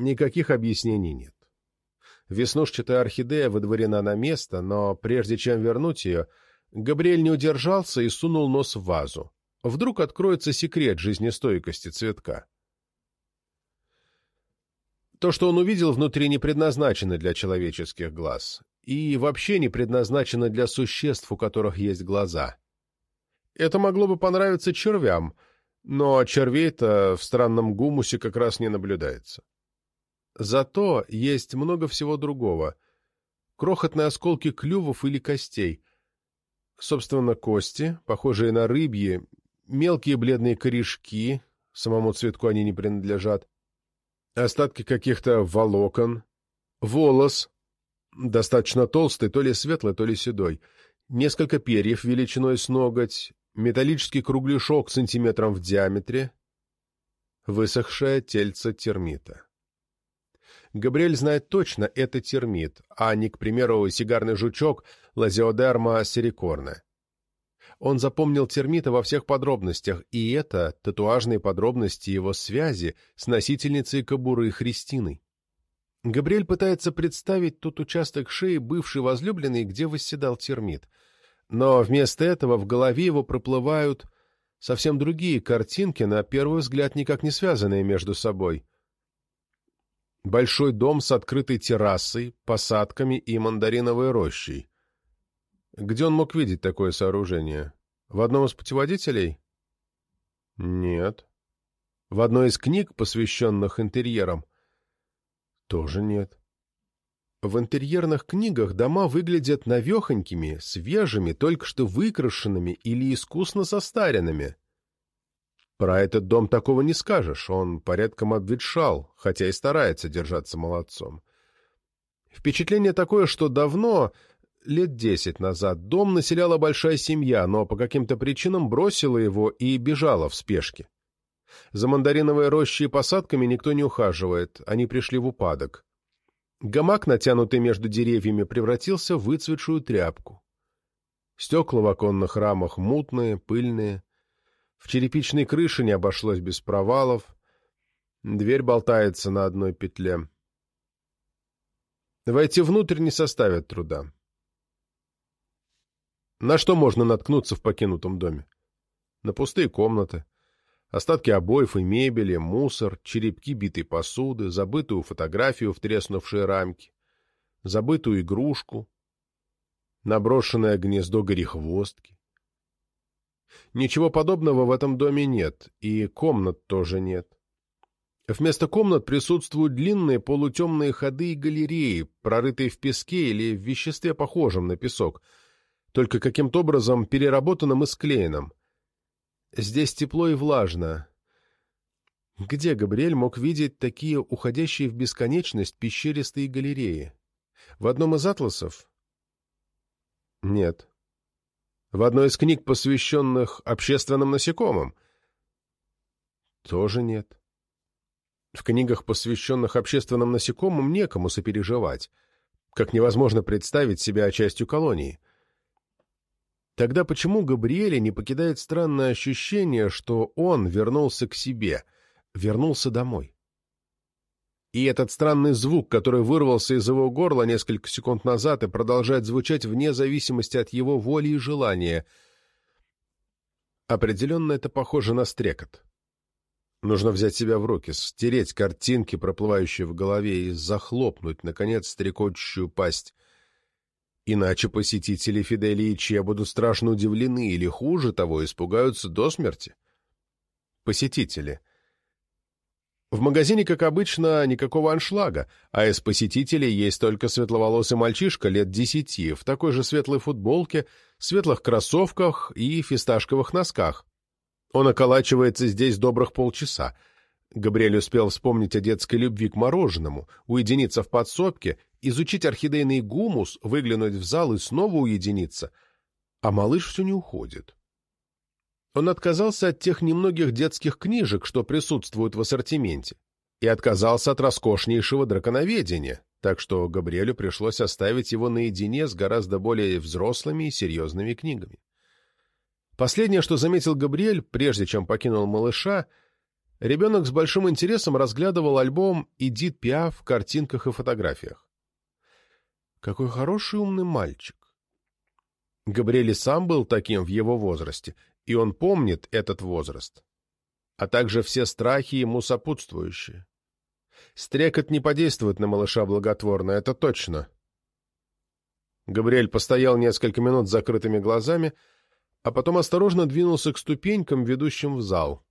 Никаких объяснений нет. Веснушчатая орхидея выдворена на место, но прежде чем вернуть ее, Габриэль не удержался и сунул нос в вазу. Вдруг откроется секрет жизнестойкости цветка. То, что он увидел внутри, не предназначено для человеческих глаз. И вообще не предназначено для существ, у которых есть глаза. Это могло бы понравиться червям, но червей-то в странном гумусе как раз не наблюдается. Зато есть много всего другого. Крохотные осколки клювов или костей. Собственно, кости, похожие на рыбьи, мелкие бледные корешки, самому цветку они не принадлежат, остатки каких-то волокон, волос, достаточно толстый, то ли светлый, то ли седой, несколько перьев величиной с ноготь, металлический кругляшок сантиметром в диаметре, высохшее тельце термита. Габриэль знает точно, это термит, а не, к примеру, сигарный жучок лазиодерма серикорна. Он запомнил термита во всех подробностях, и это татуажные подробности его связи с носительницей кобуры Христиной. Габриэль пытается представить тот участок шеи бывшей возлюбленной, где восседал термит. Но вместо этого в голове его проплывают совсем другие картинки, на первый взгляд никак не связанные между собой. Большой дом с открытой террасой, посадками и мандариновой рощей. Где он мог видеть такое сооружение? В одном из путеводителей? Нет. В одной из книг, посвященных интерьерам? Тоже нет. В интерьерных книгах дома выглядят навехонькими, свежими, только что выкрашенными или искусно состаренными. Про этот дом такого не скажешь, он порядком обветшал, хотя и старается держаться молодцом. Впечатление такое, что давно, лет десять назад, дом населяла большая семья, но по каким-то причинам бросила его и бежала в спешке. За мандариновой рощей и посадками никто не ухаживает, они пришли в упадок. Гамак, натянутый между деревьями, превратился в выцветшую тряпку. Стекла в оконных рамах мутные, пыльные. В черепичной крыше не обошлось без провалов. Дверь болтается на одной петле. Войти внутрь не составит труда. На что можно наткнуться в покинутом доме? На пустые комнаты, остатки обоев и мебели, мусор, черепки битой посуды, забытую фотографию в треснувшей рамке, забытую игрушку, наброшенное гнездо горехвостки. Ничего подобного в этом доме нет, и комнат тоже нет. Вместо комнат присутствуют длинные полутемные ходы и галереи, прорытые в песке или в веществе, похожем на песок, только каким-то образом переработанным и склеенным. Здесь тепло и влажно. Где Габриэль мог видеть такие уходящие в бесконечность пещеристые галереи? В одном из атласов? Нет. В одной из книг, посвященных общественным насекомым? Тоже нет. В книгах, посвященных общественным насекомым, некому сопереживать, как невозможно представить себя частью колонии. Тогда почему Габриэля не покидает странное ощущение, что он вернулся к себе, вернулся домой? И этот странный звук, который вырвался из его горла несколько секунд назад и продолжает звучать вне зависимости от его воли и желания. Определенно это похоже на стрекот. Нужно взять себя в руки, стереть картинки, проплывающие в голове, и захлопнуть, наконец, стрекочущую пасть. Иначе посетители Фиделии Че будут страшно удивлены или, хуже того, испугаются до смерти. Посетители — в магазине, как обычно, никакого аншлага, а из посетителей есть только светловолосый мальчишка лет десяти в такой же светлой футболке, светлых кроссовках и фисташковых носках. Он околачивается здесь добрых полчаса. Габриэль успел вспомнить о детской любви к мороженому, уединиться в подсобке, изучить орхидейный гумус, выглянуть в зал и снова уединиться. А малыш все не уходит. Он отказался от тех немногих детских книжек, что присутствуют в ассортименте, и отказался от роскошнейшего драконоведения, так что Габриэлю пришлось оставить его наедине с гораздо более взрослыми и серьезными книгами. Последнее, что заметил Габриэль, прежде чем покинул малыша, ребенок с большим интересом разглядывал альбом Эдит Пиаф в картинках и фотографиях. Какой хороший умный мальчик. Габриэль сам был таким в его возрасте, и он помнит этот возраст, а также все страхи ему сопутствующие. Стрекот не подействует на малыша благотворно, это точно. Габриэль постоял несколько минут с закрытыми глазами, а потом осторожно двинулся к ступенькам, ведущим в зал.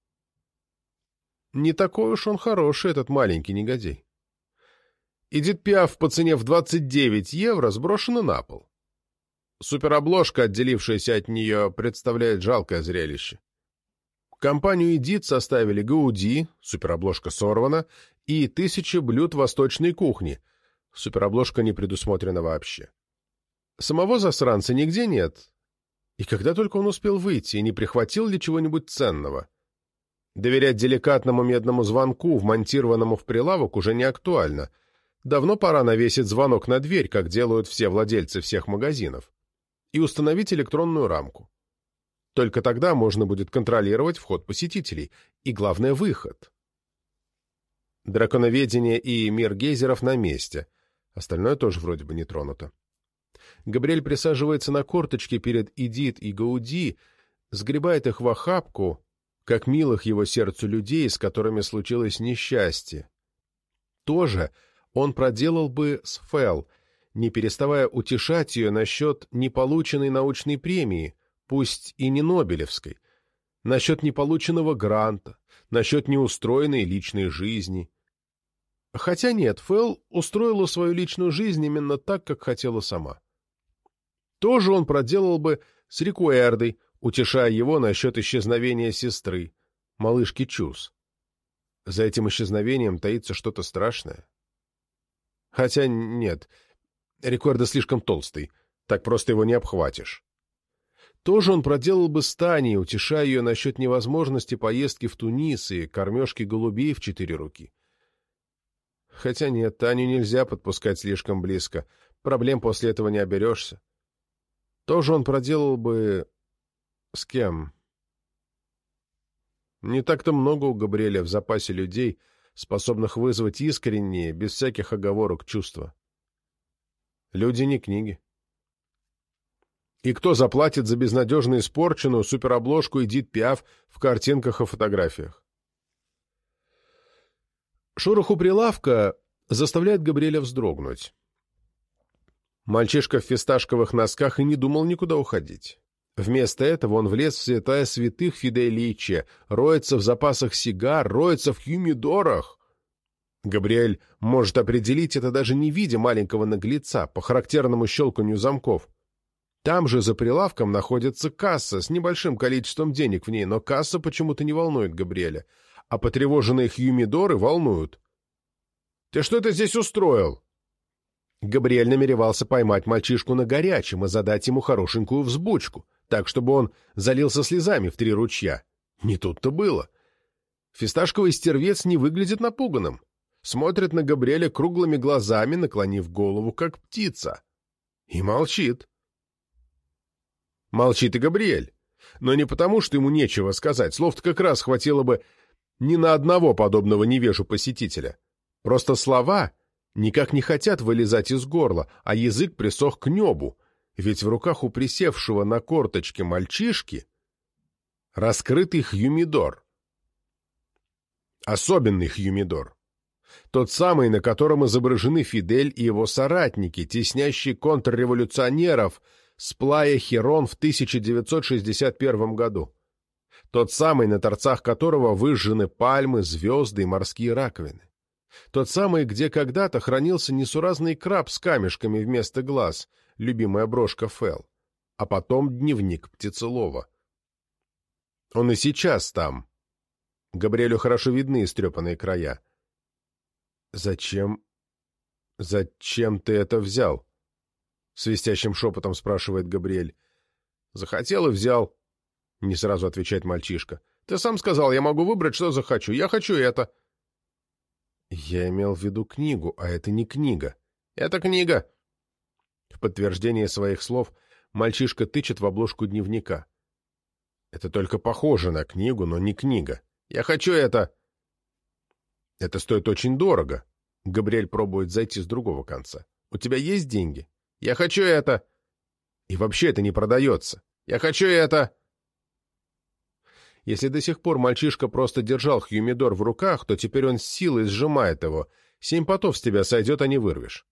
Не такой уж он хороший, этот маленький негодяй. Эдит Пиаф по цене в 29 евро сброшена на пол. Суперобложка, отделившаяся от нее, представляет жалкое зрелище. Компанию «Эдит» составили Гауди, суперобложка сорвана, и тысячи блюд восточной кухни, суперобложка не предусмотрена вообще. Самого засранца нигде нет. И когда только он успел выйти, не прихватил ли чего-нибудь ценного? Доверять деликатному медному звонку, вмонтированному в прилавок, уже не актуально. Давно пора навесить звонок на дверь, как делают все владельцы всех магазинов, и установить электронную рамку. Только тогда можно будет контролировать вход посетителей и, главное, выход. Драконоведение и мир гейзеров на месте. Остальное тоже вроде бы не тронуто. Габриэль присаживается на корточки перед Эдит и Гауди, сгребает их в охапку, как милых его сердцу людей, с которыми случилось несчастье. Тоже он проделал бы с Фэл, не переставая утешать ее насчет неполученной научной премии, пусть и не Нобелевской, насчет неполученного гранта, насчет неустроенной личной жизни. Хотя нет, Фэл устроила свою личную жизнь именно так, как хотела сама. Тоже он проделал бы с Рикуэрдой, утешая его насчет исчезновения сестры, малышки Чус. За этим исчезновением таится что-то страшное. Хотя нет, Рикуэрда слишком толстый, так просто его не обхватишь. Тоже он проделал бы с Таней, утешая ее насчет невозможности поездки в Тунис и кормежки голубей в четыре руки. Хотя нет, Таню нельзя подпускать слишком близко, проблем после этого не оберешься. Тоже он проделал бы... с кем? Не так-то много у Габриэля в запасе людей, способных вызвать искренние, без всяких оговорок, чувства. Люди не книги. И кто заплатит за безнадежно испорченную суперобложку Эдит Пиаф в картинках и фотографиях? Шорох у прилавка заставляет Габриэля вздрогнуть. Мальчишка в фисташковых носках и не думал никуда уходить. Вместо этого он влез в святая святых Фиделиче, роется в запасах сигар, роется в хюмидорах. Габриэль может определить это даже не видя маленького наглеца, по характерному щелканью замков. Там же за прилавком находится касса с небольшим количеством денег в ней, но касса почему-то не волнует Габриэля, а потревоженные хьюмидоры волнуют. «Ты что это здесь устроил?» Габриэль намеревался поймать мальчишку на горячем и задать ему хорошенькую взбучку, так, чтобы он залился слезами в три ручья. Не тут-то было. Фисташковый стервец не выглядит напуганным. Смотрит на Габриэля круглыми глазами, наклонив голову, как птица. И молчит. Молчит и Габриэль. Но не потому, что ему нечего сказать. Слов-то как раз хватило бы ни на одного подобного невежу посетителя. Просто слова никак не хотят вылезать из горла, а язык присох к небу, ведь в руках у присевшего на корточке мальчишки раскрытый хьюмидор. Особенный хьюмидор. Тот самый, на котором изображены Фидель и его соратники, теснящие контрреволюционеров с плая Херон в 1961 году. Тот самый, на торцах которого выжжены пальмы, звезды и морские раковины. Тот самый, где когда-то хранился несуразный краб с камешками вместо глаз, любимая брошка Фел, а потом дневник птицелова. Он и сейчас там. Габриэлю хорошо видны истрепанные края. «Зачем... зачем ты это взял?» Свистящим шепотом спрашивает Габриэль. «Захотел и взял», — не сразу отвечает мальчишка. «Ты сам сказал, я могу выбрать, что захочу. Я хочу это». «Я имел в виду книгу, а это не книга». «Это книга». В подтверждение своих слов мальчишка тычет в обложку дневника. «Это только похоже на книгу, но не книга. Я хочу это». Это стоит очень дорого. Габриэль пробует зайти с другого конца. У тебя есть деньги? Я хочу это. И вообще это не продается. Я хочу это. Если до сих пор мальчишка просто держал Хьюмидор в руках, то теперь он с силой сжимает его. Семь потов с тебя сойдет, а не вырвешь.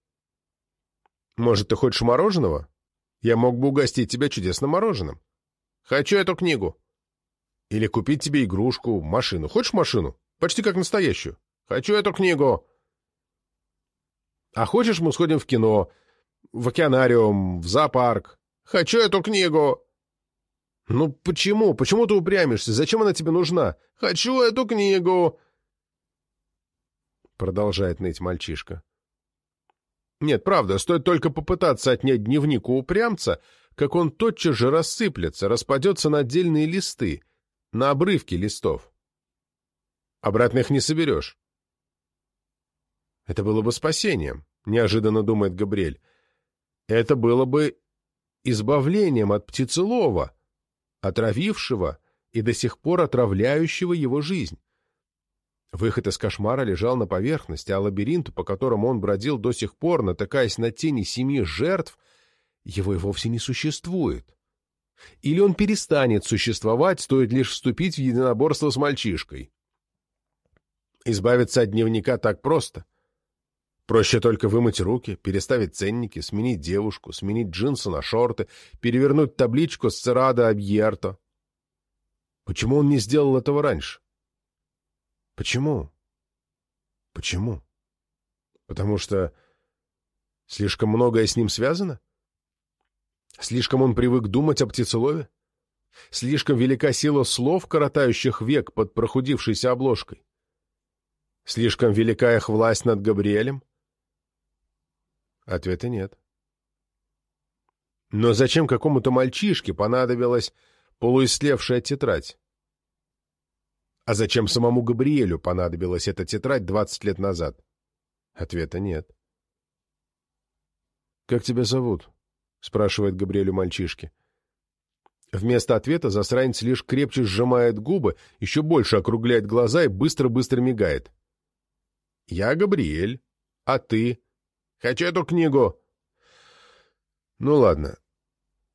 Может, ты хочешь мороженого? Я мог бы угостить тебя чудесным мороженым. Хочу эту книгу. Или купить тебе игрушку, машину. Хочешь машину? Почти как настоящую. Хочу эту книгу. А хочешь, мы сходим в кино, в океанариум, в зоопарк? Хочу эту книгу. Ну почему? Почему ты упрямишься? Зачем она тебе нужна? Хочу эту книгу. Продолжает ныть мальчишка. Нет, правда, стоит только попытаться отнять дневник у упрямца, как он тотчас же рассыплется, распадется на отдельные листы, на обрывки листов. Обратно их не соберешь. Это было бы спасением, неожиданно думает Габриэль. Это было бы избавлением от птицелова, отравившего и до сих пор отравляющего его жизнь. Выход из кошмара лежал на поверхности, а лабиринт, по которому он бродил до сих пор, натыкаясь на тени семи жертв, его и вовсе не существует. Или он перестанет существовать, стоит лишь вступить в единоборство с мальчишкой. Избавиться от дневника так просто. Проще только вымыть руки, переставить ценники, сменить девушку, сменить джинсы на шорты, перевернуть табличку с Церада Абьерто. Почему он не сделал этого раньше? Почему? Почему? Потому что слишком многое с ним связано? Слишком он привык думать о птицелове? Слишком велика сила слов, коротающих век под прохудившейся обложкой? Слишком велика их власть над Габриэлем? Ответа нет. Но зачем какому-то мальчишке понадобилась полуислевшая тетрадь? А зачем самому Габриэлю понадобилась эта тетрадь двадцать лет назад? Ответа нет. «Как тебя зовут?» — спрашивает Габриэлю мальчишки. Вместо ответа засранец лишь крепче сжимает губы, еще больше округляет глаза и быстро-быстро мигает. «Я Габриэль. А ты?» «Хочу эту книгу!» «Ну ладно.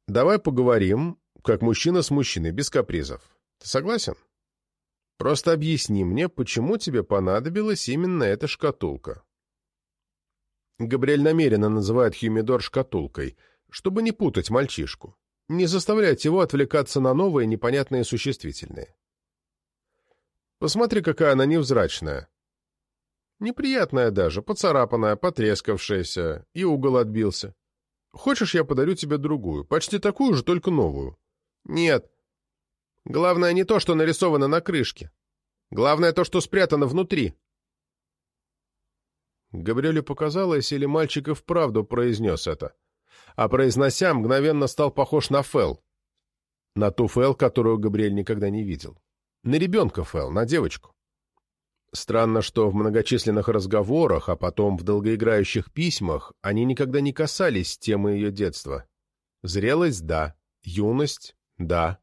Давай поговорим, как мужчина с мужчиной, без капризов. Ты согласен?» Просто объясни мне, почему тебе понадобилась именно эта шкатулка. Габриэль намеренно называет Хюмидор шкатулкой, чтобы не путать мальчишку, не заставлять его отвлекаться на новые непонятные существительные. Посмотри, какая она невзрачная. Неприятная даже, поцарапанная, потрескавшаяся, и угол отбился. Хочешь, я подарю тебе другую, почти такую же, только новую? Нет, Главное не то, что нарисовано на крышке. Главное то, что спрятано внутри. Габриэлю показалось, или мальчик и вправду произнес это. А произнося, мгновенно стал похож на Фэл. На ту Фэл, которую Габриэль никогда не видел. На ребенка Фэл, на девочку. Странно, что в многочисленных разговорах, а потом в долгоиграющих письмах они никогда не касались темы ее детства. Зрелость — да, юность — да,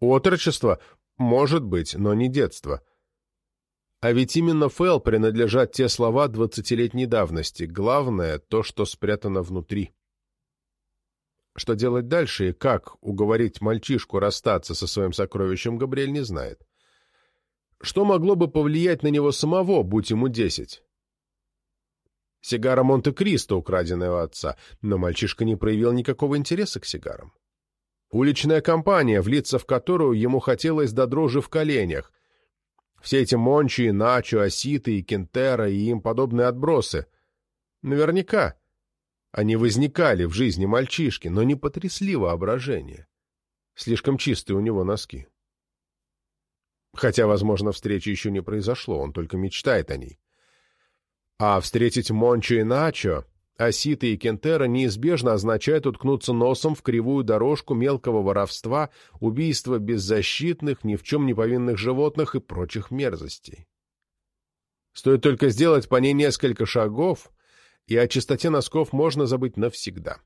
Отрочество? Может быть, но не детство. А ведь именно Фэл принадлежат те слова двадцатилетней давности. Главное — то, что спрятано внутри. Что делать дальше и как уговорить мальчишку расстаться со своим сокровищем, Габриэль не знает. Что могло бы повлиять на него самого, будь ему десять? Сигара Монте-Кристо, украденная у отца, но мальчишка не проявил никакого интереса к сигарам. Уличная компания, влиться в которую ему хотелось до дрожи в коленях. Все эти Мончи, Начо, Оситы и Кентера и им подобные отбросы. Наверняка они возникали в жизни мальчишки, но не потрясли воображение. Слишком чистые у него носки. Хотя, возможно, встреча еще не произошло, он только мечтает о ней. А встретить Мончо и Начо Осита и Кентера неизбежно означают уткнуться носом в кривую дорожку мелкого воровства, убийства беззащитных, ни в чем не повинных животных и прочих мерзостей. Стоит только сделать по ней несколько шагов, и о чистоте носков можно забыть навсегда.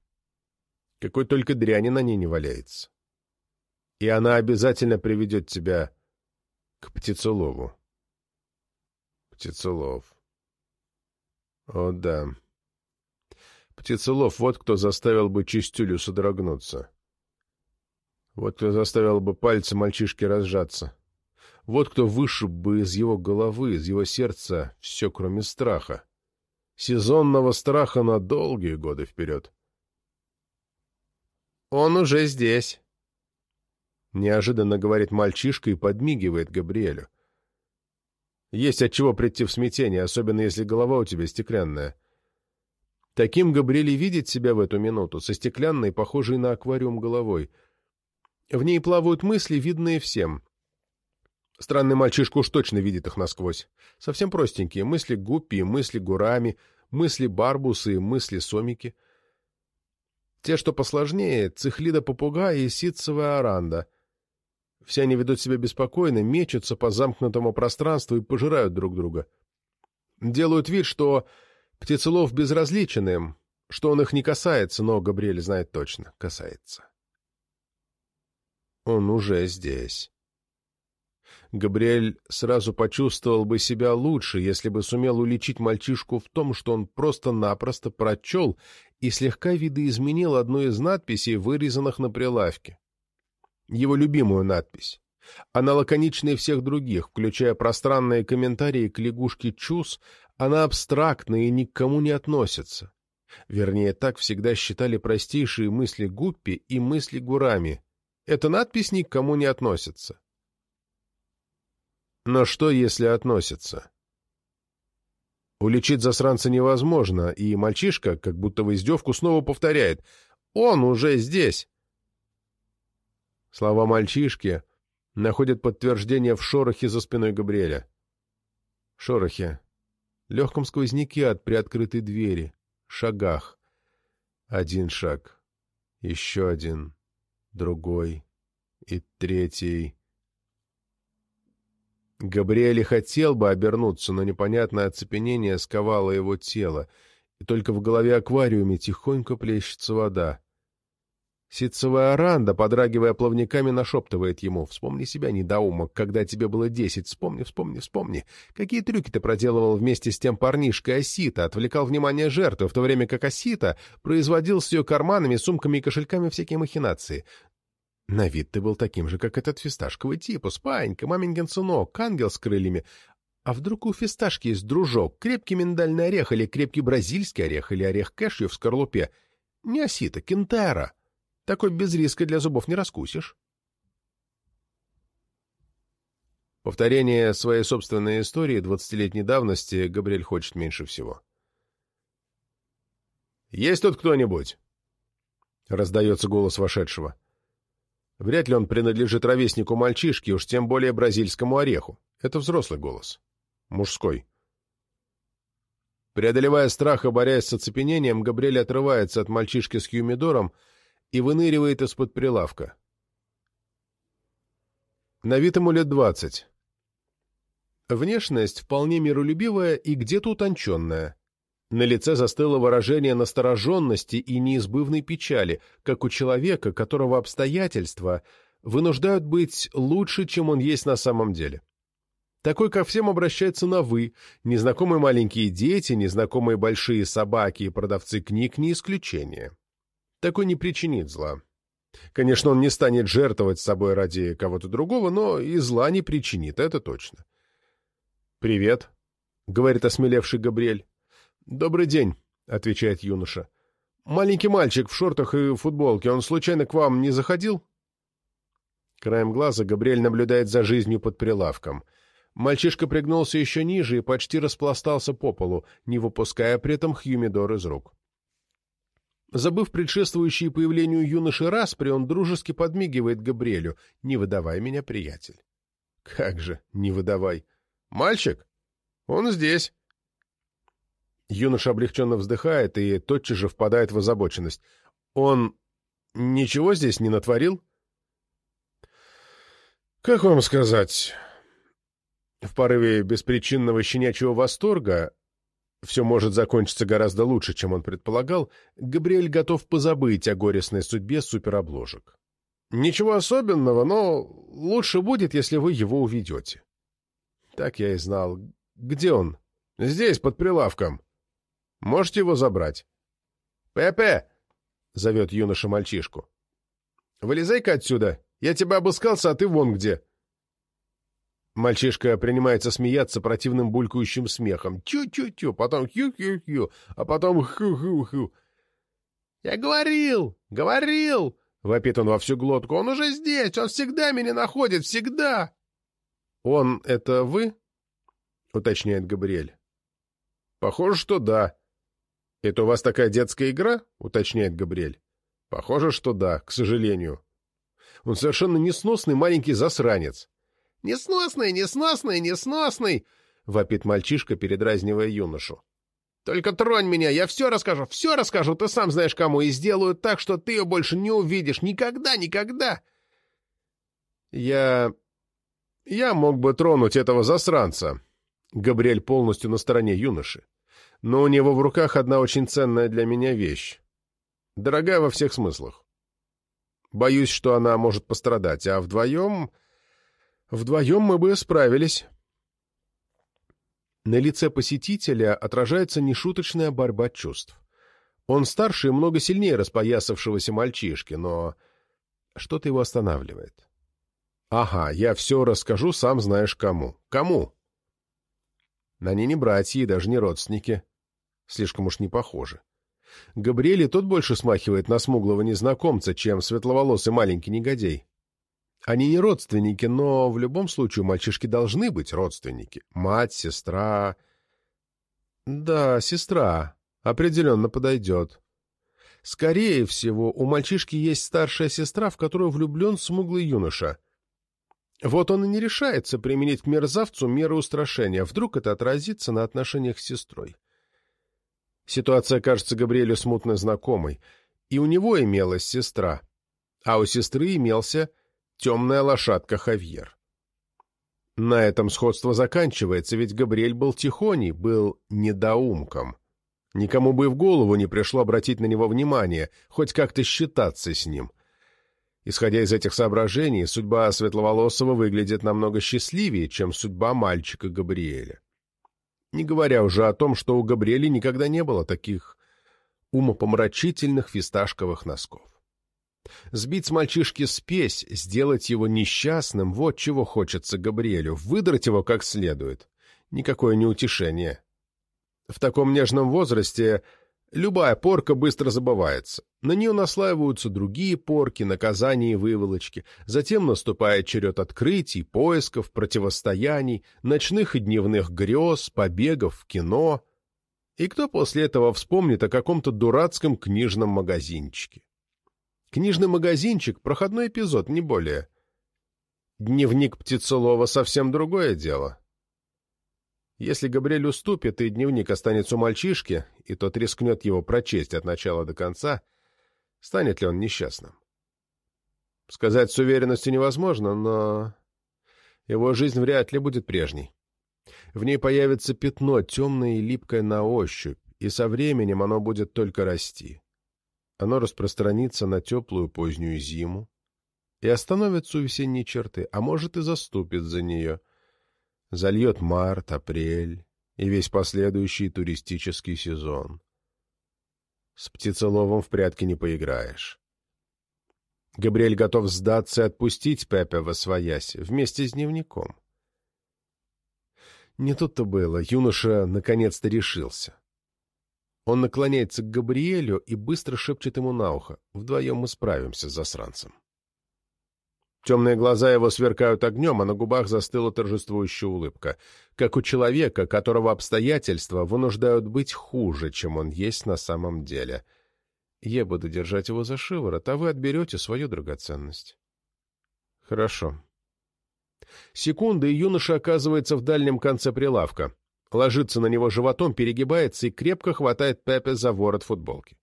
Какой только дряни на ней не валяется. И она обязательно приведет тебя к птицелову. Птицелов. О, да. Птицелов, вот кто заставил бы чистюлю содрогнуться. Вот кто заставил бы пальцы мальчишки разжаться. Вот кто вышиб бы из его головы, из его сердца все, кроме страха. Сезонного страха на долгие годы вперед. «Он уже здесь», — неожиданно говорит мальчишка и подмигивает Габриэлю. Есть от чего прийти в смятение, особенно если голова у тебя стеклянная. Таким Габриэль видит себя в эту минуту, со стеклянной, похожей на аквариум головой. В ней плавают мысли, видные всем. Странный мальчишка уж точно видит их насквозь. Совсем простенькие мысли гуппи, мысли гурами, мысли барбусы мысли сомики. Те, что посложнее, цихлида попугая и ситцевая оранда — все они ведут себя беспокойно, мечутся по замкнутому пространству и пожирают друг друга. Делают вид, что птицелов безразличен им, что он их не касается, но Габриэль знает точно — касается. Он уже здесь. Габриэль сразу почувствовал бы себя лучше, если бы сумел уличить мальчишку в том, что он просто-напросто прочел и слегка видоизменил одну из надписей, вырезанных на прилавке его любимую надпись. Она лаконичнее всех других, включая пространные комментарии к лягушке Чус, она абстрактная и ни к кому не относится. Вернее, так всегда считали простейшие мысли Гуппи и мысли Гурами. Эта надпись ни к кому не относится. Но что, если относится? Уличить засранца невозможно, и мальчишка, как будто в издевку, снова повторяет «Он уже здесь!» Слова мальчишки находят подтверждение в шорохе за спиной Габриэля. Шорохе. Легком сквозняке от приоткрытой двери. Шагах. Один шаг. Еще один. Другой. И третий. Габриэль хотел бы обернуться, но непонятное оцепенение сковало его тело, и только в голове аквариуме тихонько плещется вода. Ситцевая ранда, подрагивая плавниками, нашептывает ему. «Вспомни себя, недоумок, когда тебе было десять. Вспомни, вспомни, вспомни. Какие трюки ты проделывал вместе с тем парнишкой Осита, отвлекал внимание жертвы, в то время как Осита производил с ее карманами, сумками и кошельками всякие махинации. На вид ты был таким же, как этот фисташковый тип, спаенька, маменькин сынок, ангел с крыльями. А вдруг у фисташки есть дружок, крепкий миндальный орех или крепкий бразильский орех или орех кэшью в скорлупе? Не Осита, Кентера». Такой без риска для зубов не раскусишь. Повторение своей собственной истории двадцатилетней давности Габриэль хочет меньше всего. «Есть тут кто-нибудь?» — раздается голос вошедшего. Вряд ли он принадлежит ровеснику мальчишки, уж тем более бразильскому ореху. Это взрослый голос. Мужской. Преодолевая страх и борясь с оцепенением, Габриэль отрывается от мальчишки с Хьюмидором и выныривает из-под прилавка. На вид ему лет двадцать. Внешность вполне миролюбивая и где-то утонченная. На лице застыло выражение настороженности и неизбывной печали, как у человека, которого обстоятельства вынуждают быть лучше, чем он есть на самом деле. Такой ко всем обращается на «вы», незнакомые маленькие дети, незнакомые большие собаки и продавцы книг не исключение такой не причинит зла. Конечно, он не станет жертвовать собой ради кого-то другого, но и зла не причинит, это точно. «Привет», — говорит осмелевший Габриэль. «Добрый день», — отвечает юноша. «Маленький мальчик в шортах и футболке, он случайно к вам не заходил?» Краем глаза Габриэль наблюдает за жизнью под прилавком. Мальчишка пригнулся еще ниже и почти распластался по полу, не выпуская при этом Хьюмидор из рук. Забыв предшествующие появлению юноши распри, он дружески подмигивает Габриэлю. «Не выдавай меня, приятель». «Как же, не выдавай». «Мальчик? Он здесь». Юноша облегченно вздыхает и тотчас же впадает в озабоченность. «Он ничего здесь не натворил?» «Как вам сказать?» В порыве беспричинного щенячьего восторга все может закончиться гораздо лучше, чем он предполагал, Габриэль готов позабыть о горестной судьбе суперобложек. Ничего особенного, но лучше будет, если вы его уведете. Так я и знал. Где он?» «Здесь, под прилавком. Можете его забрать?» «Пепе!» — зовет юноша мальчишку. «Вылезай-ка отсюда! Я тебя обыскался, а ты вон где!» Мальчишка принимается смеяться противным булькающим смехом. Тю-тю-тю, потом хю-хю-хю, а потом ху-ху-ху. «Я говорил! Говорил!» — вопит он во всю глотку. «Он уже здесь! Он всегда меня находит! Всегда!» «Он — это вы?» — уточняет Габриэль. «Похоже, что да». «Это у вас такая детская игра?» — уточняет Габриэль. «Похоже, что да, к сожалению. Он совершенно несносный маленький засранец. «Несносный, несносный, несносный!» — вопит мальчишка, передразнивая юношу. «Только тронь меня, я все расскажу, все расскажу, ты сам знаешь кому, и сделаю так, что ты ее больше не увидишь. Никогда, никогда!» «Я... я мог бы тронуть этого засранца». Габриэль полностью на стороне юноши. «Но у него в руках одна очень ценная для меня вещь. Дорогая во всех смыслах. Боюсь, что она может пострадать, а вдвоем... Вдвоем мы бы справились. На лице посетителя отражается нешуточная борьба чувств. Он старше и много сильнее распоясавшегося мальчишки, но что-то его останавливает. «Ага, я все расскажу, сам знаешь кому». «Кому?» Они не братья и даже не родственники. Слишком уж не похожи. Габриэль тот больше смахивает на смуглого незнакомца, чем светловолосый маленький негодей. Они не родственники, но в любом случае мальчишки должны быть родственники. Мать, сестра... Да, сестра. Определенно подойдет. Скорее всего, у мальчишки есть старшая сестра, в которую влюблен смуглый юноша. Вот он и не решается применить к мерзавцу меры устрашения. Вдруг это отразится на отношениях с сестрой. Ситуация кажется Габриэлю смутно знакомой. И у него имелась сестра, а у сестры имелся темная лошадка Хавьер. На этом сходство заканчивается, ведь Габриэль был тихоней, был недоумком. Никому бы и в голову не пришло обратить на него внимание, хоть как-то считаться с ним. Исходя из этих соображений, судьба Светловолосого выглядит намного счастливее, чем судьба мальчика Габриэля. Не говоря уже о том, что у Габриэля никогда не было таких умопомрачительных фисташковых носков. Сбить с мальчишки спесь, сделать его несчастным — вот чего хочется Габриэлю, выдрать его как следует. Никакое не утешение. В таком нежном возрасте любая порка быстро забывается. На нее наслаиваются другие порки, наказания и выволочки. Затем наступает черед открытий, поисков, противостояний, ночных и дневных грез, побегов в кино. И кто после этого вспомнит о каком-то дурацком книжном магазинчике? Книжный магазинчик — проходной эпизод, не более. Дневник Птицелова — совсем другое дело. Если Габриэль уступит, и дневник останется у мальчишки, и тот рискнет его прочесть от начала до конца, станет ли он несчастным? Сказать с уверенностью невозможно, но его жизнь вряд ли будет прежней. В ней появится пятно, темное и липкое на ощупь, и со временем оно будет только расти. Оно распространится на теплую позднюю зиму и остановится у весенней черты, а может и заступит за нее. Зальет март, апрель и весь последующий туристический сезон. С птицеловом в прятки не поиграешь. Габриэль готов сдаться и отпустить Пепе во своясь вместе с дневником. Не тут-то было, юноша наконец-то решился. Он наклоняется к Габриэлю и быстро шепчет ему на ухо. Вдвоем мы справимся с засранцем. Темные глаза его сверкают огнем, а на губах застыла торжествующая улыбка, как у человека, которого обстоятельства вынуждают быть хуже, чем он есть на самом деле. Я буду держать его за шиворот, а вы отберете свою драгоценность. Хорошо. Секунда, и юноша оказывается в дальнем конце прилавка ложится на него животом, перегибается и крепко хватает Пепе за ворот футболки.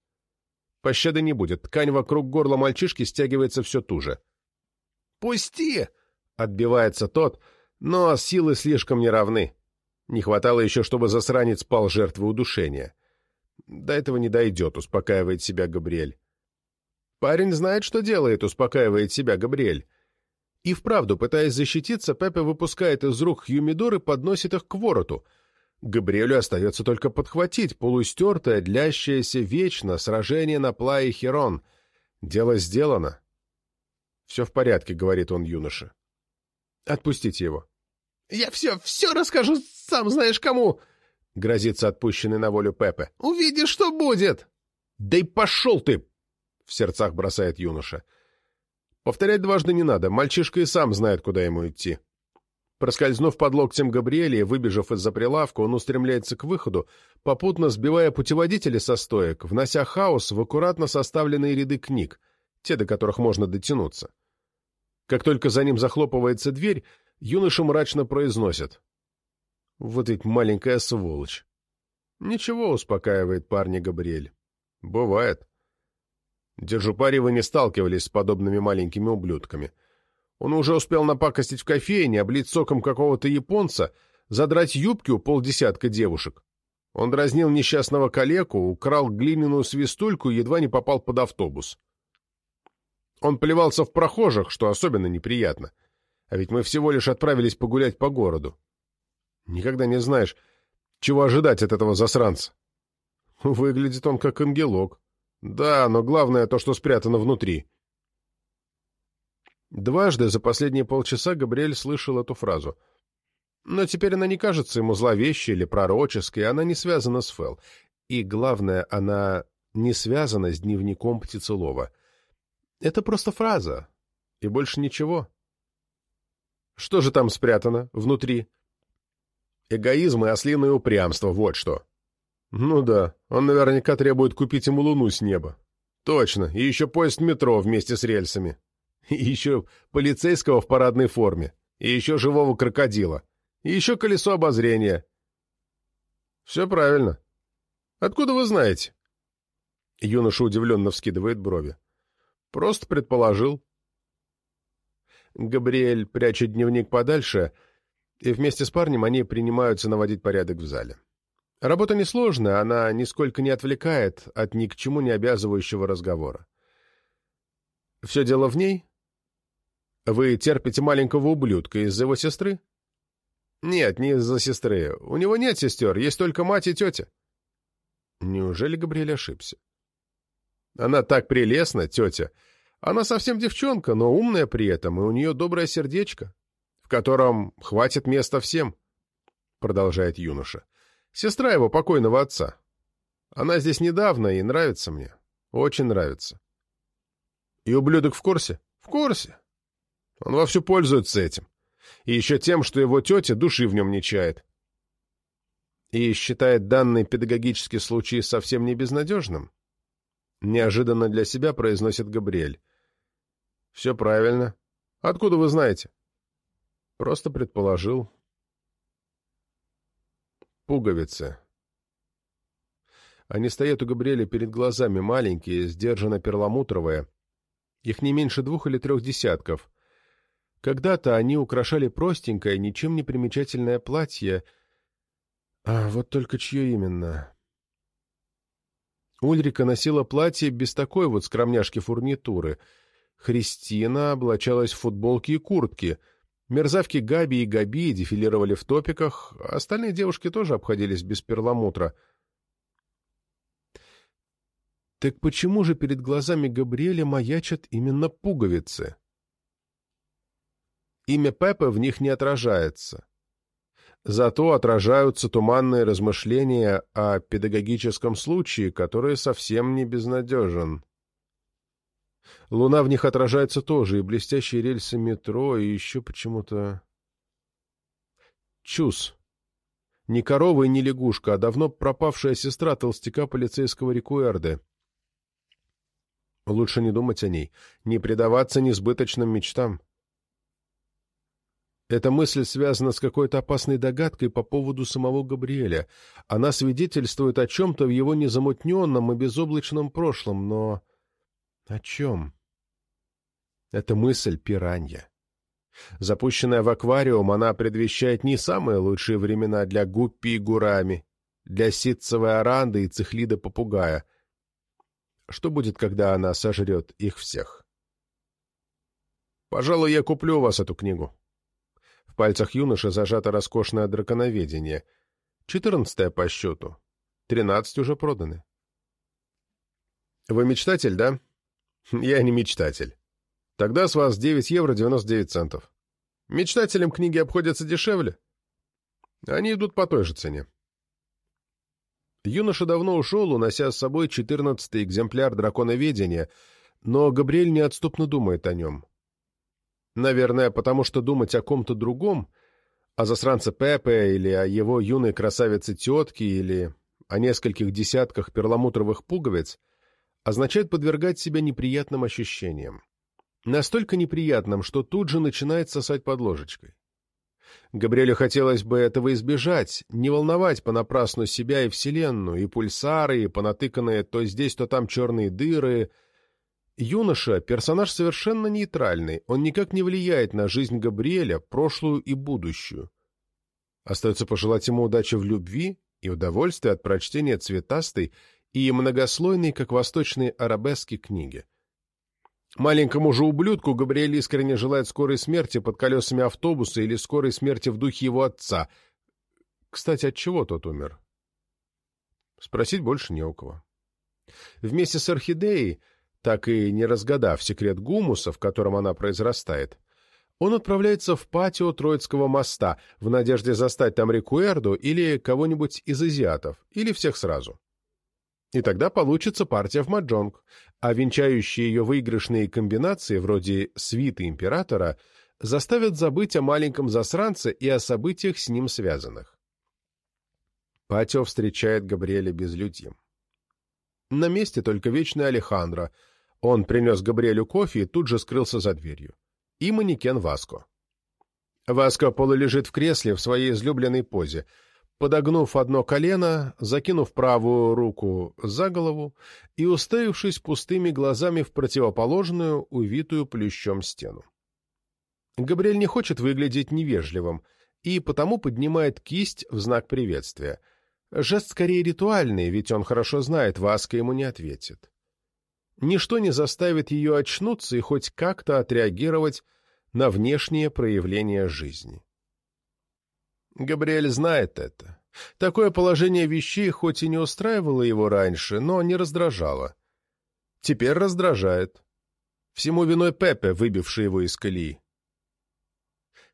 Пощады не будет, ткань вокруг горла мальчишки стягивается все туже. «Пусти!» — отбивается тот, но силы слишком неравны. Не хватало еще, чтобы засранец пал жертвой удушения. До этого не дойдет, успокаивает себя Габриэль. Парень знает, что делает, успокаивает себя Габриэль. И вправду, пытаясь защититься, Пепе выпускает из рук Юмидор и подносит их к вороту — Габриэлю остается только подхватить полустертое, длящееся вечно сражение на плае Херон. Дело сделано. «Все в порядке», — говорит он юноше. «Отпустите его». «Я все, все расскажу, сам знаешь кому!» — грозится отпущенный на волю Пепе. «Увидишь, что будет!» «Да и пошел ты!» — в сердцах бросает юноша. Повторять дважды не надо, мальчишка и сам знает, куда ему идти. Проскользнув под локтем Габриэля и выбежав из-за прилавка, он устремляется к выходу, попутно сбивая путеводители со стоек, внося хаос в аккуратно составленные ряды книг, те, до которых можно дотянуться. Как только за ним захлопывается дверь, юноша мрачно произносит. «Вот ведь маленькая сволочь». «Ничего», — успокаивает парня Габриэль. «Бывает». Держу пари, вы не сталкивались с подобными маленькими ублюдками. Он уже успел напакостить в кофейне, облить соком какого-то японца, задрать юбки у полдесятка девушек. Он дразнил несчастного калеку, украл глиняную свистульку и едва не попал под автобус. Он плевался в прохожих, что особенно неприятно. А ведь мы всего лишь отправились погулять по городу. Никогда не знаешь, чего ожидать от этого засранца. Выглядит он как ангелок. Да, но главное то, что спрятано внутри. Дважды за последние полчаса Габриэль слышал эту фразу. Но теперь она не кажется ему зловещей или пророческой, она не связана с Фэл. И, главное, она не связана с дневником Птицелова. Это просто фраза, и больше ничего. Что же там спрятано внутри? Эгоизм и ослиное упрямство, вот что. Ну да, он наверняка требует купить ему луну с неба. Точно, и еще поезд метро вместе с рельсами. И еще полицейского в парадной форме. И еще живого крокодила. И еще колесо обозрения. Все правильно. Откуда вы знаете? Юноша удивленно вскидывает брови. Просто предположил. Габриэль прячет дневник подальше, и вместе с парнем они принимаются наводить порядок в зале. Работа несложная, она нисколько не отвлекает от ни к чему не обязывающего разговора. Все дело в ней? Вы терпите маленького ублюдка из-за его сестры? Нет, не из-за сестры. У него нет сестер, есть только мать и тетя. Неужели Габриэль ошибся? Она так прелестна, тетя. Она совсем девчонка, но умная при этом, и у нее доброе сердечко, в котором хватит места всем, продолжает юноша. Сестра его покойного отца. Она здесь недавно и нравится мне. Очень нравится. И ублюдок в курсе? В курсе. Он вовсю пользуется этим. И еще тем, что его тетя души в нем не чает. И считает данный педагогический случай совсем не безнадежным. Неожиданно для себя произносит Габриэль. Все правильно. Откуда вы знаете? Просто предположил пуговицы. Они стоят у Габриэля перед глазами, маленькие, сдержанно перламутровые. Их не меньше двух или трех десятков. Когда-то они украшали простенькое, ничем не примечательное платье. А вот только чье именно? Ульрика носила платье без такой вот скромняшки фурнитуры. Христина облачалась в футболки и куртки — Мерзавки Габи и Габи дефилировали в топиках, а остальные девушки тоже обходились без перламутра. Так почему же перед глазами Габриэля маячат именно пуговицы? Имя Пеппа в них не отражается. Зато отражаются туманные размышления о педагогическом случае, который совсем не безнадежен. Луна в них отражается тоже, и блестящие рельсы метро, и еще почему-то... Чус. Не корова и не лягушка, а давно пропавшая сестра толстяка полицейского Рикуэрде. Лучше не думать о ней, не предаваться несбыточным мечтам. Эта мысль связана с какой-то опасной догадкой по поводу самого Габриэля. Она свидетельствует о чем-то в его незамутненном и безоблачном прошлом, но... О чем? Это мысль пиранья. Запущенная в аквариум, она предвещает не самые лучшие времена для гуппи и гурами, для ситцевой оранды и цихлида-попугая. Что будет, когда она сожрет их всех? Пожалуй, я куплю у вас эту книгу. В пальцах юноши зажато роскошное драконоведение. Четырнадцатая по счету. Тринадцать уже проданы. Вы мечтатель, да? Я не мечтатель. Тогда с вас 9 евро 99 центов. Мечтателям книги обходятся дешевле. Они идут по той же цене. Юноша давно ушел, унося с собой четырнадцатый экземпляр драконоведения, но Габриэль неотступно думает о нем. Наверное, потому что думать о ком-то другом, о засранце Пепе или о его юной красавице-тетке или о нескольких десятках перламутровых пуговиц, означает подвергать себя неприятным ощущениям. Настолько неприятным, что тут же начинает сосать под ложечкой. Габриэлю хотелось бы этого избежать, не волновать понапрасну себя и Вселенную, и пульсары, и понатыканные то здесь, то там черные дыры. Юноша — персонаж совершенно нейтральный, он никак не влияет на жизнь Габриэля, прошлую и будущую. Остается пожелать ему удачи в любви и удовольствия от прочтения цветастой и многослойной, как восточные арабески, книги. Маленькому же ублюдку Габриэль искренне желает скорой смерти под колесами автобуса или скорой смерти в духе его отца. Кстати, от чего тот умер? Спросить больше не у кого. Вместе с орхидеей, так и не разгадав секрет гумуса, в котором она произрастает, он отправляется в патио Троицкого моста в надежде застать там Рикуэрду или кого-нибудь из азиатов, или всех сразу. И тогда получится партия в маджонг, а венчающие ее выигрышные комбинации, вроде свиты императора, заставят забыть о маленьком засранце и о событиях с ним связанных. Патио встречает Габриэля безлюдьем. На месте только вечный Алехандро. Он принес Габриэлю кофе и тут же скрылся за дверью. И манекен Васко. Васко полулежит в кресле в своей излюбленной позе — подогнув одно колено, закинув правую руку за голову и уставившись пустыми глазами в противоположную, увитую плющом стену. Габриэль не хочет выглядеть невежливым и потому поднимает кисть в знак приветствия. Жест скорее ритуальный, ведь он хорошо знает, Васка ему не ответит. Ничто не заставит ее очнуться и хоть как-то отреагировать на внешнее проявление жизни. Габриэль знает это. Такое положение вещей хоть и не устраивало его раньше, но не раздражало. Теперь раздражает. Всему виной Пепе, выбивший его из колеи.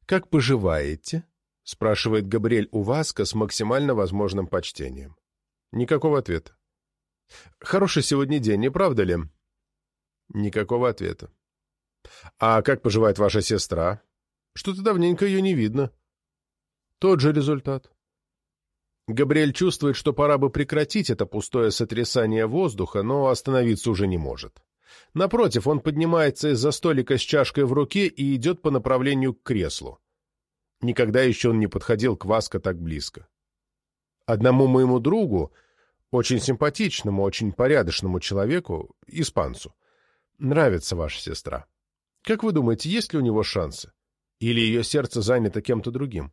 «Как поживаете?» — спрашивает Габриэль у Васка с максимально возможным почтением. Никакого ответа. «Хороший сегодня день, не правда ли?» Никакого ответа. «А как поживает ваша сестра?» «Что-то давненько ее не видно». Тот же результат. Габриэль чувствует, что пора бы прекратить это пустое сотрясание воздуха, но остановиться уже не может. Напротив, он поднимается из-за столика с чашкой в руке и идет по направлению к креслу. Никогда еще он не подходил к Васко так близко. Одному моему другу, очень симпатичному, очень порядочному человеку, испанцу, нравится ваша сестра. Как вы думаете, есть ли у него шансы? Или ее сердце занято кем-то другим?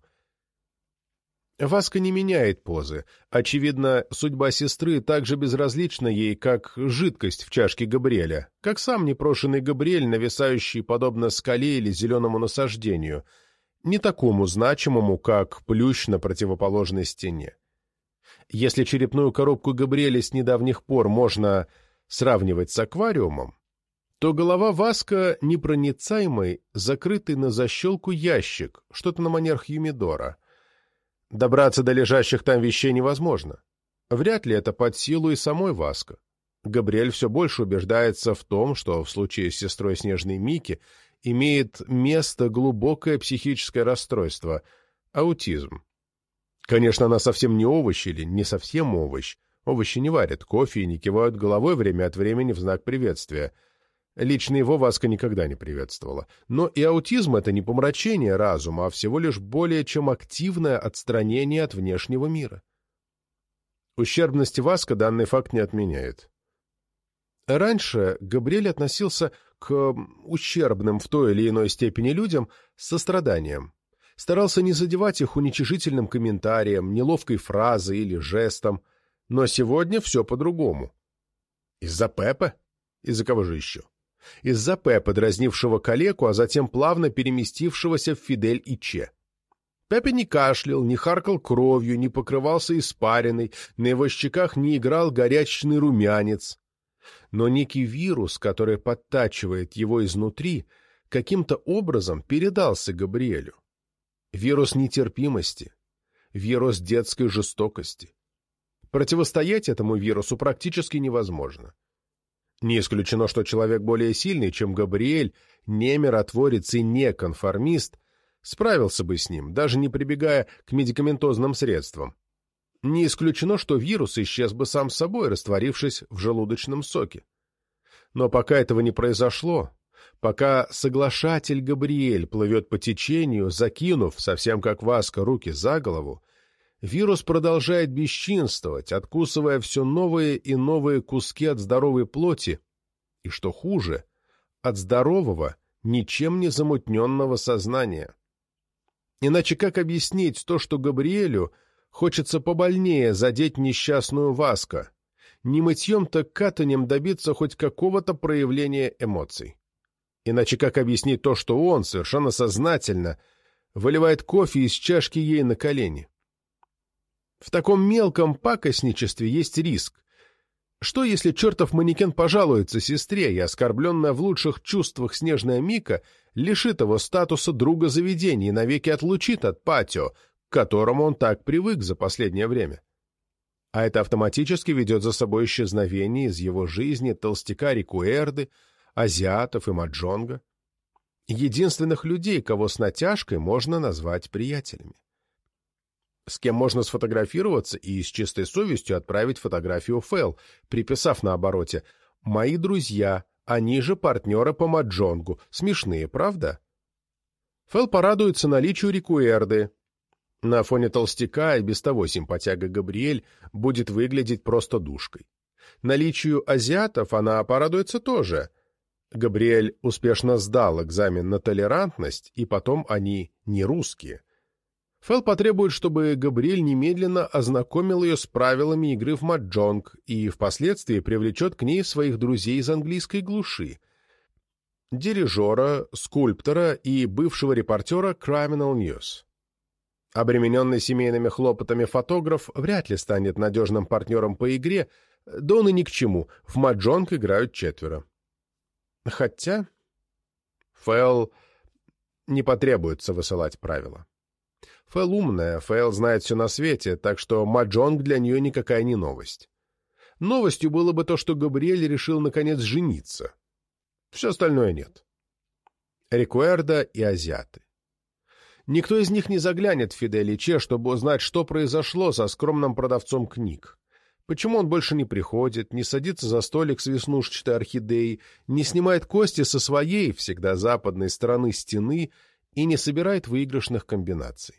Васка не меняет позы. Очевидно, судьба сестры так же безразлична ей, как жидкость в чашке Габриэля, как сам непрошенный Габриэль, нависающий подобно скале или зеленому насаждению, не такому значимому, как плющ на противоположной стене. Если черепную коробку Габриэля с недавних пор можно сравнивать с аквариумом, то голова Васка непроницаемый, закрытый на защелку ящик, что-то на манер Хьюмидора — Добраться до лежащих там вещей невозможно. Вряд ли это под силу и самой Васко. Габриэль все больше убеждается в том, что в случае с сестрой Снежной Мики имеет место глубокое психическое расстройство – аутизм. Конечно, она совсем не овощ или не совсем овощ. Овощи не варят кофе и не кивают головой время от времени в знак приветствия – Лично его Васка никогда не приветствовала. Но и аутизм — это не помрачение разума, а всего лишь более чем активное отстранение от внешнего мира. Ущербности Васка данный факт не отменяет. Раньше Габриэль относился к ущербным в той или иной степени людям с состраданием. Старался не задевать их уничижительным комментарием, неловкой фразой или жестом. Но сегодня все по-другому. Из-за Пепа? Из-за кого же еще? из-за П, подразнившего калеку, а затем плавно переместившегося в Фидель и Че. Пепе не кашлял, не харкал кровью, не покрывался испариной, на его щеках не играл горячечный румянец. Но некий вирус, который подтачивает его изнутри, каким-то образом передался Габриэлю. Вирус нетерпимости, вирус детской жестокости. Противостоять этому вирусу практически невозможно. Не исключено, что человек более сильный, чем Габриэль, не миротворец и не конформист, справился бы с ним, даже не прибегая к медикаментозным средствам. Не исключено, что вирус исчез бы сам собой, растворившись в желудочном соке. Но пока этого не произошло, пока соглашатель Габриэль плывет по течению, закинув, совсем как Васка, руки за голову, вирус продолжает бесчинствовать, откусывая все новые и новые куски от здоровой плоти, и, что хуже, от здорового, ничем не замутненного сознания. Иначе как объяснить то, что Габриэлю хочется побольнее задеть несчастную Васка, не мытьем, так катанем добиться хоть какого-то проявления эмоций? Иначе как объяснить то, что он, совершенно сознательно, выливает кофе из чашки ей на колени? В таком мелком пакостничестве есть риск. Что, если чертов манекен пожалуется сестре, и оскорбленная в лучших чувствах снежная Мика лишит его статуса друга заведения и навеки отлучит от патио, к которому он так привык за последнее время? А это автоматически ведет за собой исчезновение из его жизни толстяка Рикуэрды, азиатов и маджонга. Единственных людей, кого с натяжкой можно назвать приятелями с кем можно сфотографироваться и с чистой совестью отправить фотографию Фэл, приписав на обороте «Мои друзья, они же партнеры по маджонгу. Смешные, правда?» Фэл порадуется наличию рекуэрды. На фоне толстяка и без того симпатяга Габриэль будет выглядеть просто душкой. Наличию азиатов она порадуется тоже. Габриэль успешно сдал экзамен на толерантность, и потом они не русские. Фэл потребует, чтобы Габриэль немедленно ознакомил ее с правилами игры в маджонг и впоследствии привлечет к ней своих друзей из английской глуши. Дирижера, скульптора и бывшего репортера Criminal News. Обремененный семейными хлопотами фотограф вряд ли станет надежным партнером по игре, да он и ни к чему, в маджонг играют четверо. Хотя Фэл не потребуется высылать правила. Фэл умная, Фэл знает все на свете, так что маджонг для нее никакая не новость. Новостью было бы то, что Габриэль решил наконец жениться. Все остальное нет. Рикуэрда и азиаты. Никто из них не заглянет в Фиделиче, чтобы узнать, что произошло со скромным продавцом книг. Почему он больше не приходит, не садится за столик с веснушчатой орхидеей, не снимает кости со своей, всегда западной стороны стены и не собирает выигрышных комбинаций.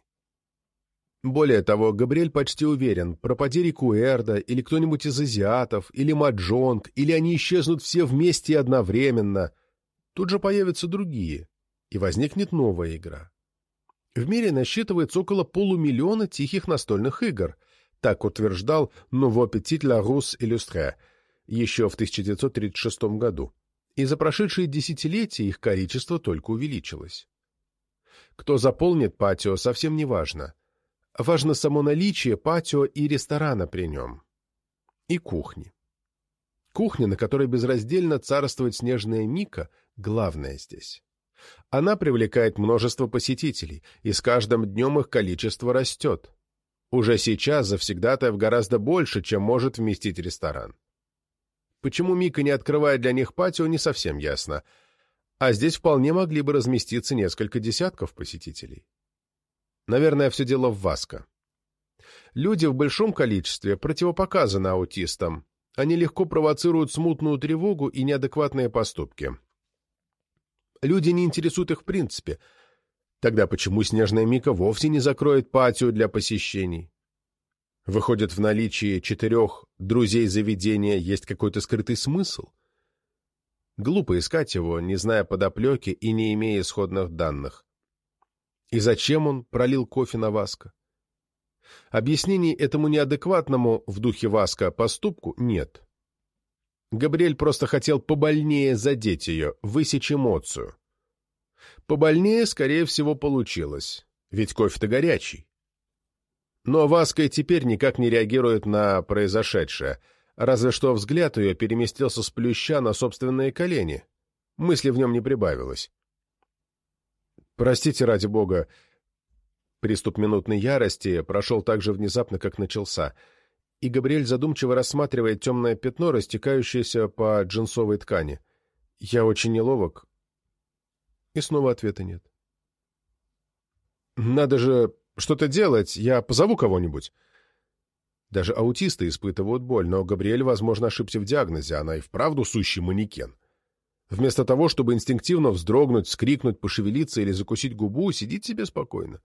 Более того, Габриэль почти уверен, пропади Рикуэрда или кто-нибудь из азиатов, или Маджонг, или они исчезнут все вместе и одновременно. Тут же появятся другие, и возникнет новая игра. В мире насчитывается около полумиллиона тихих настольных игр, так утверждал Petit La Rousse Illustré еще в 1936 году, и за прошедшие десятилетия их количество только увеличилось. Кто заполнит патио, совсем не важно. Важно само наличие патио и ресторана при нем. И кухни. Кухня, на которой безраздельно царствует снежная Мика, главное здесь. Она привлекает множество посетителей, и с каждым днем их количество растет. Уже сейчас завсегдатаев гораздо больше, чем может вместить ресторан. Почему Мика не открывает для них патио, не совсем ясно, а здесь вполне могли бы разместиться несколько десятков посетителей. Наверное, все дело в Васко. Люди в большом количестве противопоказаны аутистам. Они легко провоцируют смутную тревогу и неадекватные поступки. Люди не интересуют их в принципе. Тогда почему Снежная Мика вовсе не закроет патио для посещений? Выходит, в наличии четырех друзей заведения есть какой-то скрытый смысл? Глупо искать его, не зная подоплеки и не имея исходных данных. И зачем он пролил кофе на Васка? Объяснений этому неадекватному в духе Васка поступку нет. Габриэль просто хотел побольнее задеть ее, высечь эмоцию. Побольнее, скорее всего, получилось. Ведь кофе-то горячий. Но Васка и теперь никак не реагирует на произошедшее, разве что взгляд ее переместился с плюща на собственные колени. Мысли в нем не прибавилось. «Простите, ради бога». Приступ минутной ярости прошел так же внезапно, как начался, и Габриэль задумчиво рассматривает темное пятно, растекающееся по джинсовой ткани. «Я очень неловок». И снова ответа нет. «Надо же что-то делать, я позову кого-нибудь». Даже аутисты испытывают боль, но Габриэль, возможно, ошибся в диагнозе, она и вправду сущий манекен. Вместо того, чтобы инстинктивно вздрогнуть, скрикнуть, пошевелиться или закусить губу, сидит себе спокойно.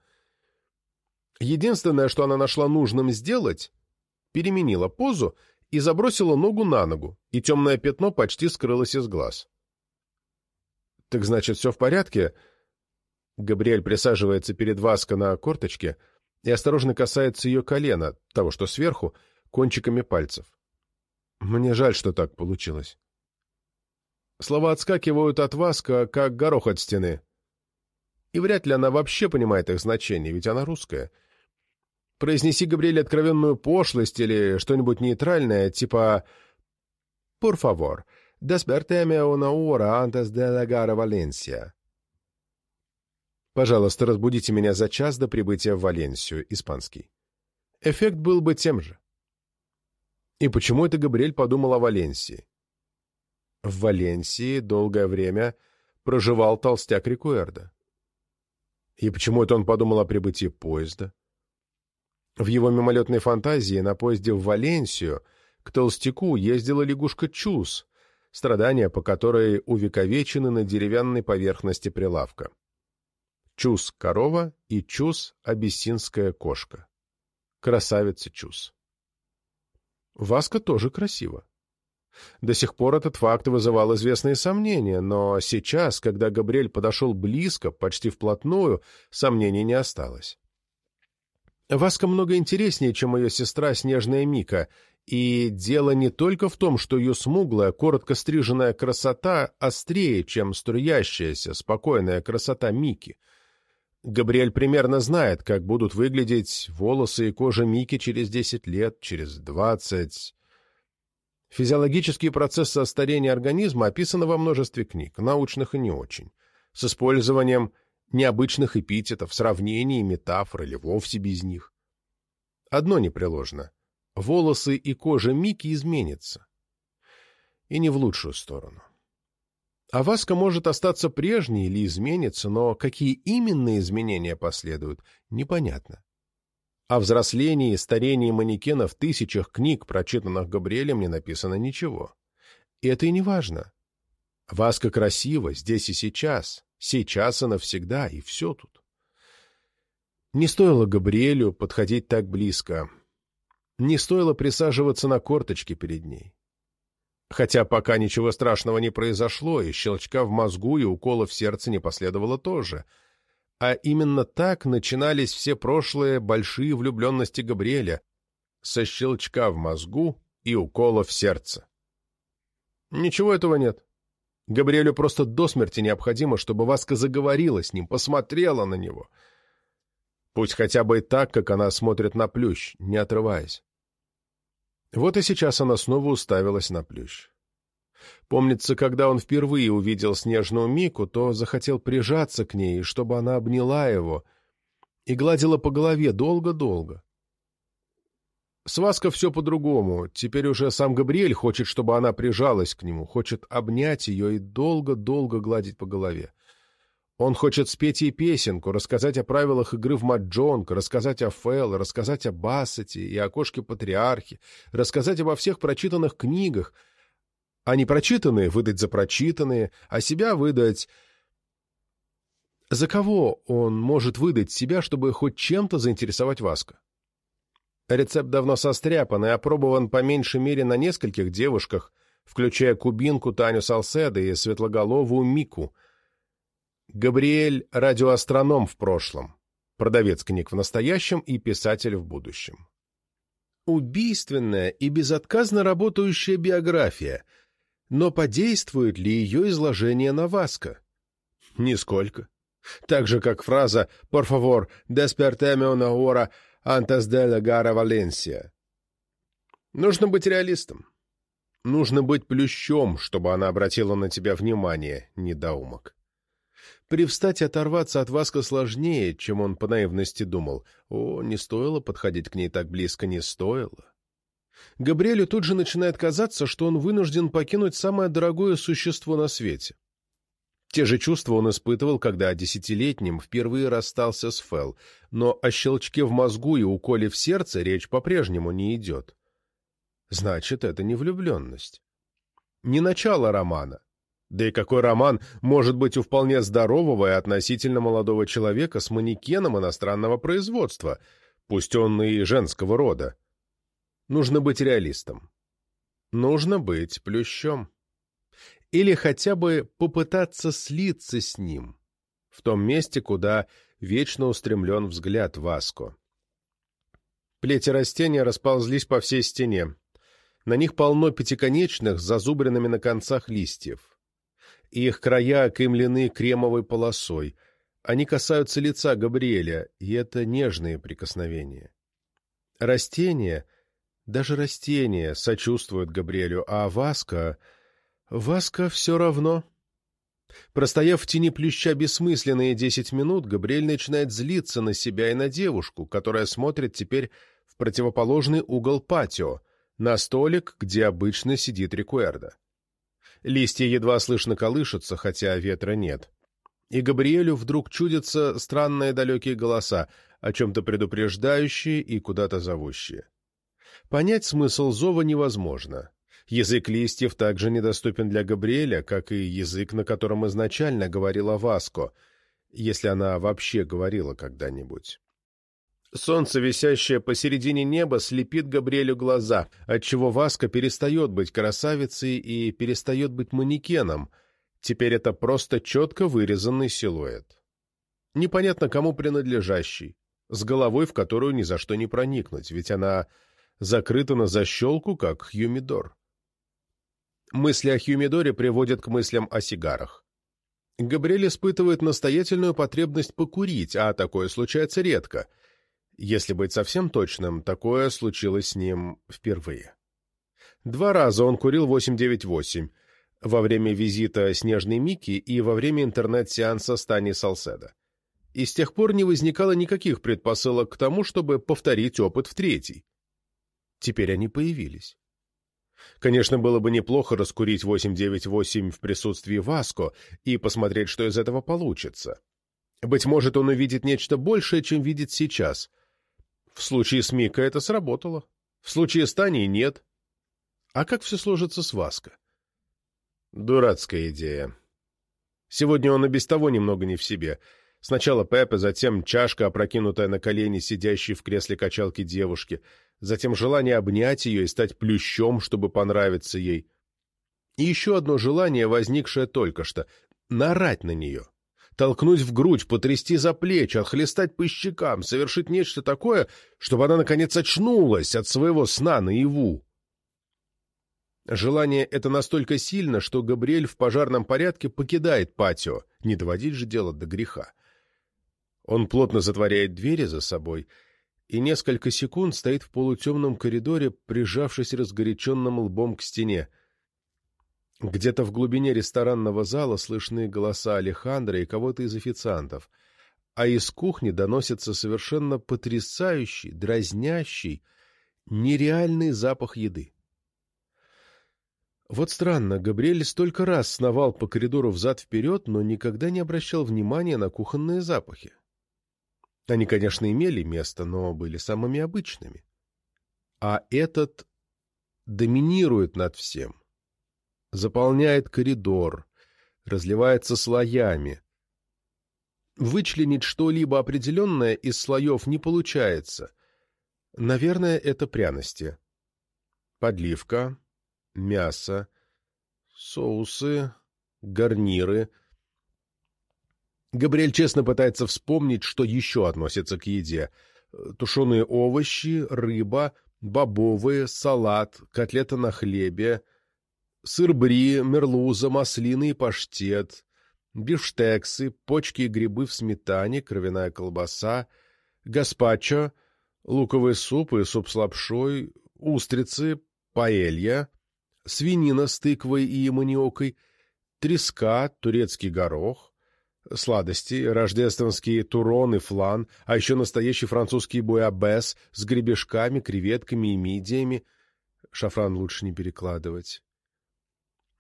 Единственное, что она нашла нужным сделать, переменила позу и забросила ногу на ногу, и темное пятно почти скрылось из глаз. «Так значит, все в порядке?» Габриэль присаживается перед Васко на корточке и осторожно касается ее колена, того, что сверху, кончиками пальцев. «Мне жаль, что так получилось». Слова отскакивают от Васка, как горох от стены. И вряд ли она вообще понимает их значение, ведь она русская. Произнеси, Габриэль, откровенную пошлость или что-нибудь нейтральное, типа «Por favor, desperteme una hora antes de Valencia». Пожалуйста, разбудите меня за час до прибытия в Валенсию, испанский. Эффект был бы тем же. И почему это Габриэль подумал о Валенсии? В Валенсии долгое время проживал толстяк Рикуэрда. И почему это он подумал о прибытии поезда? В его мимолетной фантазии на поезде в Валенсию к толстяку ездила лягушка Чус, страдания по которой увековечены на деревянной поверхности прилавка. Чус — корова и Чус — абиссинская кошка. Красавица Чус. Васка тоже красиво. До сих пор этот факт вызывал известные сомнения, но сейчас, когда Габриэль подошел близко, почти вплотную, сомнений не осталось. Васка много интереснее, чем ее сестра Снежная Мика, и дело не только в том, что ее смуглая, коротко стриженная красота острее, чем струящаяся, спокойная красота Мики. Габриэль примерно знает, как будут выглядеть волосы и кожа Мики через десять лет, через двадцать... Физиологические процессы старения организма описаны во множестве книг, научных и не очень, с использованием необычных эпитетов, сравнений, метафор или вовсе без них. Одно непреложно. Волосы и кожа Мики изменятся. И не в лучшую сторону. А Васка может остаться прежней или измениться, но какие именно изменения последуют, непонятно. О взрослении и старении манекена в тысячах книг, прочитанных Габриэлем, не написано ничего. И это и не важно. Васка красива здесь и сейчас, сейчас и навсегда, и все тут. Не стоило Габриэлю подходить так близко. Не стоило присаживаться на корточки перед ней. Хотя пока ничего страшного не произошло, и щелчка в мозгу, и укола в сердце не последовало тоже — а именно так начинались все прошлые большие влюбленности Габриэля, со щелчка в мозгу и укола в сердце. Ничего этого нет. Габриэлю просто до смерти необходимо, чтобы Васка заговорила с ним, посмотрела на него. Пусть хотя бы и так, как она смотрит на плющ, не отрываясь. Вот и сейчас она снова уставилась на плющ. Помнится, когда он впервые увидел снежную Мику, то захотел прижаться к ней, чтобы она обняла его и гладила по голове долго-долго. С Васко все по-другому. Теперь уже сам Габриэль хочет, чтобы она прижалась к нему, хочет обнять ее и долго-долго гладить по голове. Он хочет спеть ей песенку, рассказать о правилах игры в маджонг, рассказать о Фэл, рассказать о Бассете и о кошке-патриархе, рассказать обо всех прочитанных книгах — а не прочитанные выдать за прочитанные, а себя выдать... За кого он может выдать себя, чтобы хоть чем-то заинтересовать Васка? Рецепт давно состряпан и опробован по меньшей мере на нескольких девушках, включая кубинку Таню Салседа и светлоголовую Мику. Габриэль — радиоастроном в прошлом, продавец книг в настоящем и писатель в будущем. Убийственная и безотказно работающая биография — но подействует ли ее изложение на Васка? Нисколько. Так же, как фраза «Por favor, desperteme una hora antes de llegar a Valencia». Нужно быть реалистом. Нужно быть плющом, чтобы она обратила на тебя внимание, недоумок. Привстать и оторваться от Васка сложнее, чем он по наивности думал. О, не стоило подходить к ней так близко, не стоило. Габриэлю тут же начинает казаться, что он вынужден покинуть самое дорогое существо на свете. Те же чувства он испытывал, когда десятилетним впервые расстался с Фэл, но о щелчке в мозгу и уколе в сердце речь по-прежнему не идет. Значит, это не влюбленность. Не начало романа. Да и какой роман может быть у вполне здорового и относительно молодого человека с манекеном иностранного производства, пусть он и женского рода? Нужно быть реалистом. Нужно быть плющом. Или хотя бы попытаться слиться с ним, в том месте, куда вечно устремлен взгляд Васко. Плети растения расползлись по всей стене. На них полно пятиконечных, с зазубренными на концах листьев. Их края окаймлены кремовой полосой. Они касаются лица Габриэля, и это нежные прикосновения. Растения, даже растения, сочувствуют Габриэлю, а Васка... Васка все равно. Простояв в тени плюща бессмысленные десять минут, Габриэль начинает злиться на себя и на девушку, которая смотрит теперь в противоположный угол патио — на столик, где обычно сидит Рикуэрдо. Листья едва слышно колышутся, хотя ветра нет. И Габриэлю вдруг чудятся странные далекие голоса, о чем-то предупреждающие и куда-то зовущие. Понять смысл зова невозможно. Язык листьев также недоступен для Габриэля, как и язык, на котором изначально говорила Васко, если она вообще говорила когда-нибудь. Солнце, висящее посередине неба, слепит Габриэлю глаза, отчего Васка перестает быть красавицей и перестает быть манекеном. Теперь это просто четко вырезанный силуэт. Непонятно, кому принадлежащий, с головой, в которую ни за что не проникнуть, ведь она закрыта на защелку, как Хьюмидор. Мысли о Хьюмидоре приводят к мыслям о сигарах. Габриэль испытывает настоятельную потребность покурить, а такое случается редко — если быть совсем точным, такое случилось с ним впервые. Два раза он курил 898 во время визита Снежной Мики и во время интернет-сеанса Стани Салседа. И с тех пор не возникало никаких предпосылок к тому, чтобы повторить опыт в третий. Теперь они появились. Конечно, было бы неплохо раскурить 898 в присутствии Васко и посмотреть, что из этого получится. Быть может, он увидит нечто большее, чем видит сейчас — в случае с Мика это сработало. В случае с Таней нет. А как все сложится с Васко? Дурацкая идея. Сегодня он и без того немного не в себе. Сначала Пепе, затем чашка, опрокинутая на колени сидящей в кресле качалки девушки, затем желание обнять ее и стать плющом, чтобы понравиться ей. И еще одно желание, возникшее только что — нарать на нее толкнуть в грудь, потрясти за плечи, отхлестать по щекам, совершить нечто такое, чтобы она, наконец, очнулась от своего сна наяву. Желание это настолько сильно, что Габриэль в пожарном порядке покидает патио, не доводить же дело до греха. Он плотно затворяет двери за собой и несколько секунд стоит в полутемном коридоре, прижавшись разгоряченным лбом к стене — где-то в глубине ресторанного зала слышны голоса Алехандра и кого-то из официантов, а из кухни доносится совершенно потрясающий, дразнящий, нереальный запах еды. Вот странно, Габриэль столько раз сновал по коридору взад-вперед, но никогда не обращал внимания на кухонные запахи. Они, конечно, имели место, но были самыми обычными. А этот доминирует над всем заполняет коридор, разливается слоями. Вычленить что-либо определенное из слоев не получается. Наверное, это пряности. Подливка, мясо, соусы, гарниры. Габриэль честно пытается вспомнить, что еще относится к еде. Тушеные овощи, рыба, бобовые, салат, котлета на хлебе — сыр бри, мерлуза, маслины и паштет, бифштексы, почки и грибы в сметане, кровяная колбаса, гаспачо, луковый суп и суп с лапшой, устрицы, паэлья, свинина с тыквой и маниокой, треска, турецкий горох, сладости, рождественские турон и флан, а еще настоящий французский буябес с гребешками, креветками и мидиями. Шафран лучше не перекладывать.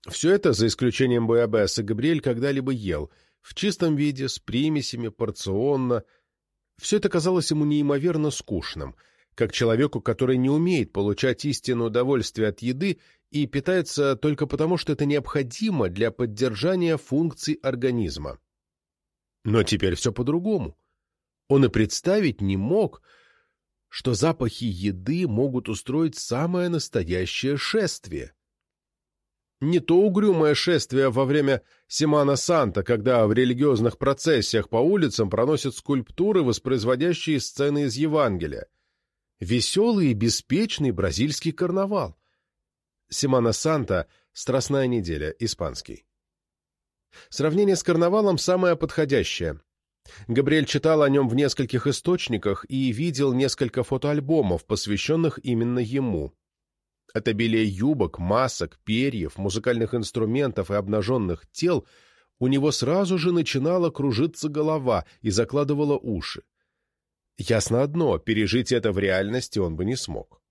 Все это, за исключением буябеса, Габриэль когда-либо ел, в чистом виде, с примесями, порционно. Все это казалось ему неимоверно скучным, как человеку, который не умеет получать истинное удовольствие от еды и питается только потому, что это необходимо для поддержания функций организма. Но теперь все по-другому. Он и представить не мог, что запахи еды могут устроить самое настоящее шествие. Не то угрюмое шествие во время Семана Санта, когда в религиозных процессиях по улицам проносят скульптуры, воспроизводящие сцены из Евангелия. Веселый и беспечный бразильский карнавал. Семана Санта — Страстная неделя, испанский. Сравнение с карнавалом самое подходящее. Габриэль читал о нем в нескольких источниках и видел несколько фотоальбомов, посвященных именно ему. От обилия юбок, масок, перьев, музыкальных инструментов и обнаженных тел у него сразу же начинала кружиться голова и закладывала уши. Ясно одно, пережить это в реальности он бы не смог.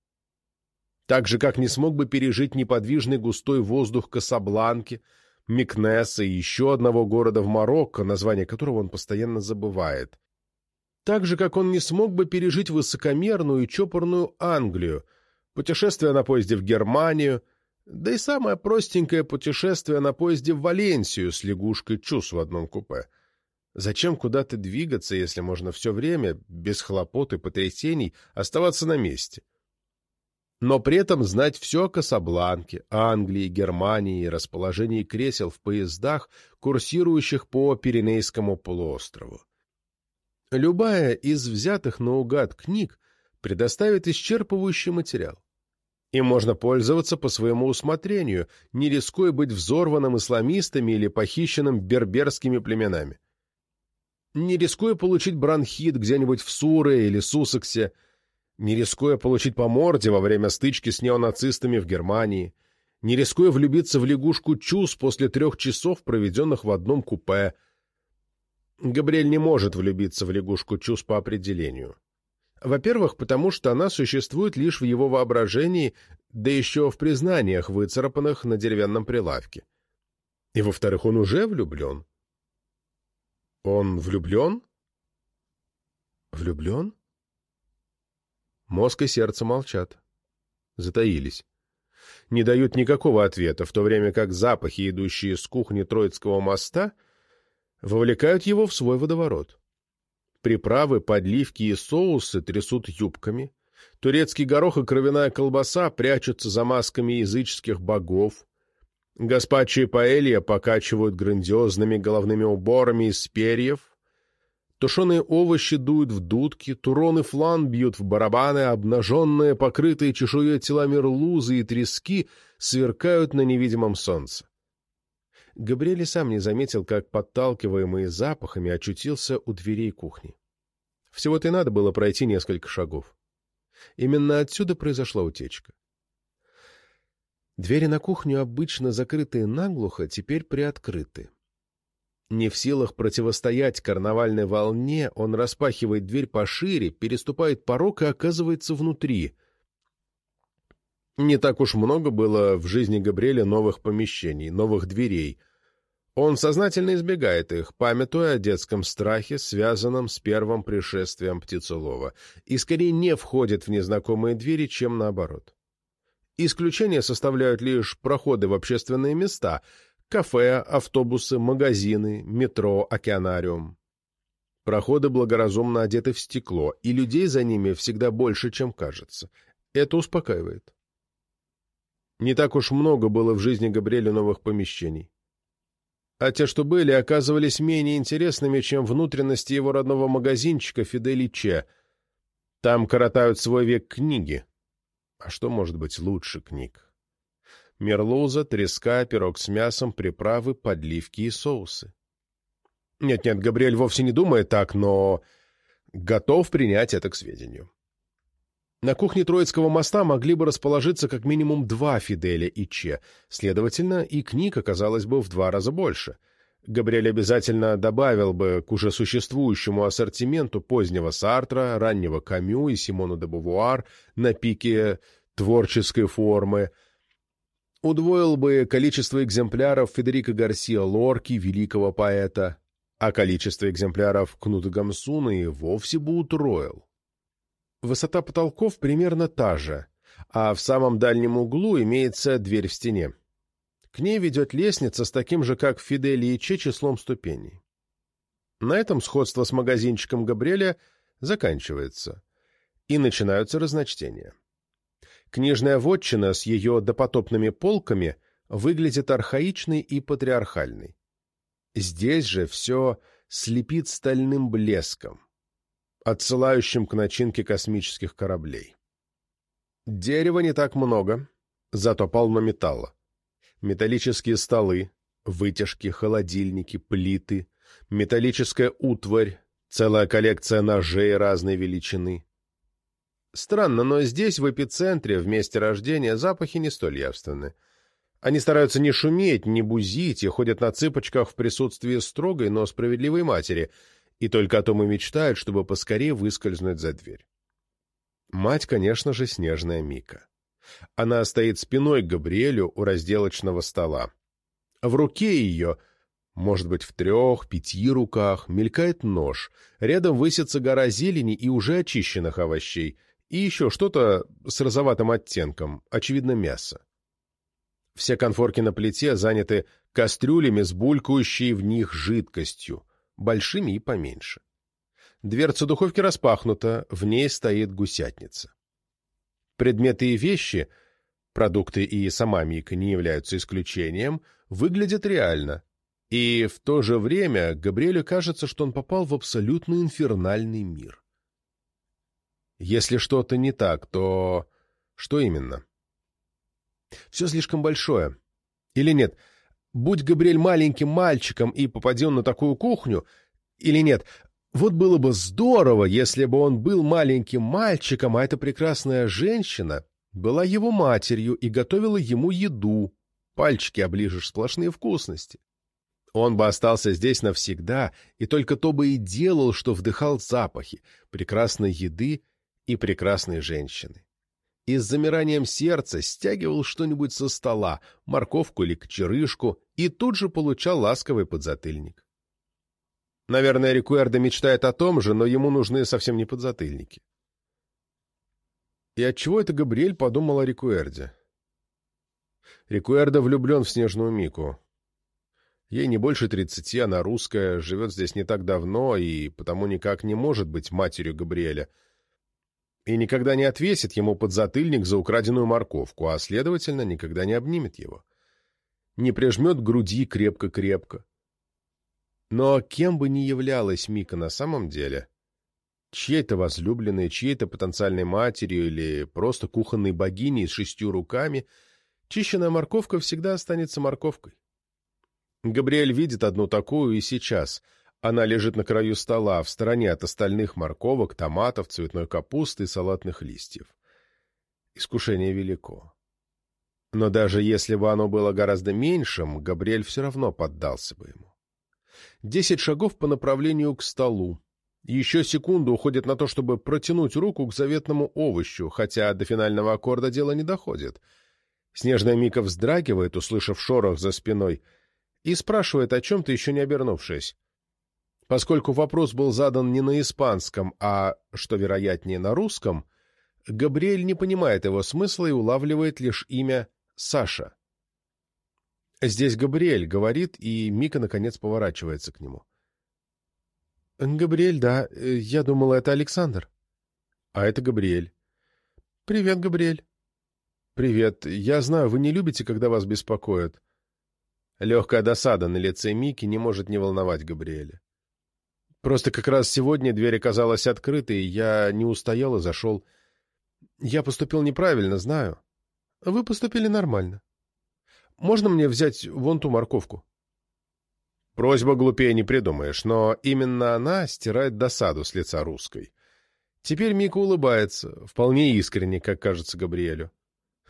Так же, как не смог бы пережить неподвижный густой воздух Касабланки, Микнеса и еще одного города в Марокко, название которого он постоянно забывает. Так же, как он не смог бы пережить высокомерную и чопорную Англию, путешествие на поезде в Германию, да и самое простенькое путешествие на поезде в Валенсию с лягушкой Чус в одном купе. Зачем куда-то двигаться, если можно все время, без хлопот и потрясений, оставаться на месте? но при этом знать все о Касабланке, Англии, Германии расположении кресел в поездах, курсирующих по Пиренейскому полуострову. Любая из взятых наугад книг предоставит исчерпывающий материал. Им можно пользоваться по своему усмотрению, не рискуя быть взорванным исламистами или похищенным берберскими племенами. Не рискуя получить бронхит где-нибудь в Суре или Суссексе, не рискуя получить по морде во время стычки с неонацистами в Германии, не рискуя влюбиться в лягушку Чус после трех часов, проведенных в одном купе. Габриэль не может влюбиться в лягушку Чус по определению. Во-первых, потому что она существует лишь в его воображении, да еще в признаниях, выцарапанных на деревянном прилавке. И во-вторых, он уже влюблен. Он влюблен? Влюблен? Мозг и сердце молчат. Затаились. Не дают никакого ответа, в то время как запахи, идущие с кухни Троицкого моста, вовлекают его в свой водоворот. Приправы, подливки и соусы трясут юбками. Турецкий горох и кровяная колбаса прячутся за масками языческих богов. Гаспачо и паэлья покачивают грандиозными головными уборами из перьев, Тушеные овощи дуют в дудки, турон флан бьют в барабаны, обнаженные, покрытые чешуей тела мерлузы и трески сверкают на невидимом солнце. Габриэль сам не заметил, как, подталкиваемый запахами, очутился у дверей кухни. Всего-то и надо было пройти несколько шагов. Именно отсюда произошла утечка. Двери на кухню, обычно закрытые наглухо, теперь приоткрыты. Не в силах противостоять карнавальной волне, он распахивает дверь пошире, переступает порог и оказывается внутри. Не так уж много было в жизни Габриэля новых помещений, новых дверей. Он сознательно избегает их, памятуя о детском страхе, связанном с первым пришествием Птицелова, и скорее не входит в незнакомые двери, чем наоборот. Исключения составляют лишь проходы в общественные места — Кафе, автобусы, магазины, метро, океанариум. Проходы благоразумно одеты в стекло, и людей за ними всегда больше, чем кажется. Это успокаивает. Не так уж много было в жизни Габриэля новых помещений. А те, что были, оказывались менее интересными, чем внутренности его родного магазинчика Фидели Че. Там коротают свой век книги. А что может быть лучше книг? мерлуза, треска, пирог с мясом, приправы, подливки и соусы. Нет-нет, Габриэль вовсе не думает так, но готов принять это к сведению. На кухне Троицкого моста могли бы расположиться как минимум два Фиделя и Че, следовательно, и книг оказалось бы в два раза больше. Габриэль обязательно добавил бы к уже существующему ассортименту позднего Сартра, раннего Камю и Симона де Бувуар на пике творческой формы, удвоил бы количество экземпляров Федерико Гарсиа Лорки, великого поэта, а количество экземпляров Кнута Гамсуна и вовсе бы утроил. Высота потолков примерно та же, а в самом дальнем углу имеется дверь в стене. К ней ведет лестница с таким же, как в Фиделе Че, числом ступеней. На этом сходство с магазинчиком Габриэля заканчивается, и начинаются разночтения. Книжная вотчина с ее допотопными полками выглядит архаичной и патриархальной. Здесь же все слепит стальным блеском отсылающим к начинке космических кораблей. Дерева не так много, зато полно металла. Металлические столы, вытяжки, холодильники, плиты, металлическая утварь, целая коллекция ножей разной величины. Странно, но здесь, в эпицентре, в месте рождения, запахи не столь явственны. Они стараются не шуметь, не бузить и ходят на цыпочках в присутствии строгой, но справедливой матери — и только о том и мечтают, чтобы поскорее выскользнуть за дверь. Мать, конечно же, снежная Мика. Она стоит спиной к Габриэлю у разделочного стола. В руке ее, может быть, в трех, пяти руках, мелькает нож. Рядом высится гора зелени и уже очищенных овощей, и еще что-то с розоватым оттенком, очевидно, мясо. Все конфорки на плите заняты кастрюлями с булькающей в них жидкостью, большими и поменьше. Дверца духовки распахнута, в ней стоит гусятница. Предметы и вещи, продукты и сама Мика не являются исключением, выглядят реально, и в то же время Габриэлю кажется, что он попал в абсолютно инфернальный мир. Если что-то не так, то что именно? Все слишком большое. Или нет, Будь Габриэль маленьким мальчиком и попади он на такую кухню, или нет, вот было бы здорово, если бы он был маленьким мальчиком, а эта прекрасная женщина была его матерью и готовила ему еду. Пальчики оближешь сплошные вкусности. Он бы остался здесь навсегда, и только то бы и делал, что вдыхал запахи прекрасной еды и прекрасной женщины и с замиранием сердца стягивал что-нибудь со стола, морковку или кочерышку, и тут же получал ласковый подзатыльник. Наверное, Рикуэрдо мечтает о том же, но ему нужны совсем не подзатыльники. И отчего это Габриэль подумал о Рикуэрде? Рикуэрдо влюблен в Снежную Мику. Ей не больше тридцати, она русская, живет здесь не так давно и потому никак не может быть матерью Габриэля — и никогда не отвесит ему подзатыльник за украденную морковку, а, следовательно, никогда не обнимет его. Не прижмет груди крепко-крепко. Но кем бы ни являлась Мика на самом деле, чьей-то возлюбленной, чьей-то потенциальной матерью или просто кухонной богиней с шестью руками, чищенная морковка всегда останется морковкой. Габриэль видит одну такую и сейчас — она лежит на краю стола, в стороне от остальных морковок, томатов, цветной капусты и салатных листьев. Искушение велико. Но даже если бы оно было гораздо меньшим, Габриэль все равно поддался бы ему. Десять шагов по направлению к столу. Еще секунду уходит на то, чтобы протянуть руку к заветному овощу, хотя до финального аккорда дело не доходит. Снежная Мика вздрагивает, услышав шорох за спиной, и спрашивает о чем-то, еще не обернувшись. Поскольку вопрос был задан не на испанском, а, что вероятнее, на русском, Габриэль не понимает его смысла и улавливает лишь имя Саша. Здесь Габриэль говорит, и Мика, наконец, поворачивается к нему. «Габриэль, да. Я думала, это Александр». «А это Габриэль». «Привет, Габриэль». «Привет. Я знаю, вы не любите, когда вас беспокоят». Легкая досада на лице Мики не может не волновать Габриэля. Просто как раз сегодня дверь оказалась открытой, я не устоял и зашел. Я поступил неправильно, знаю. Вы поступили нормально. Можно мне взять вон ту морковку? Просьба глупее не придумаешь, но именно она стирает досаду с лица русской. Теперь Мика улыбается, вполне искренне, как кажется Габриэлю.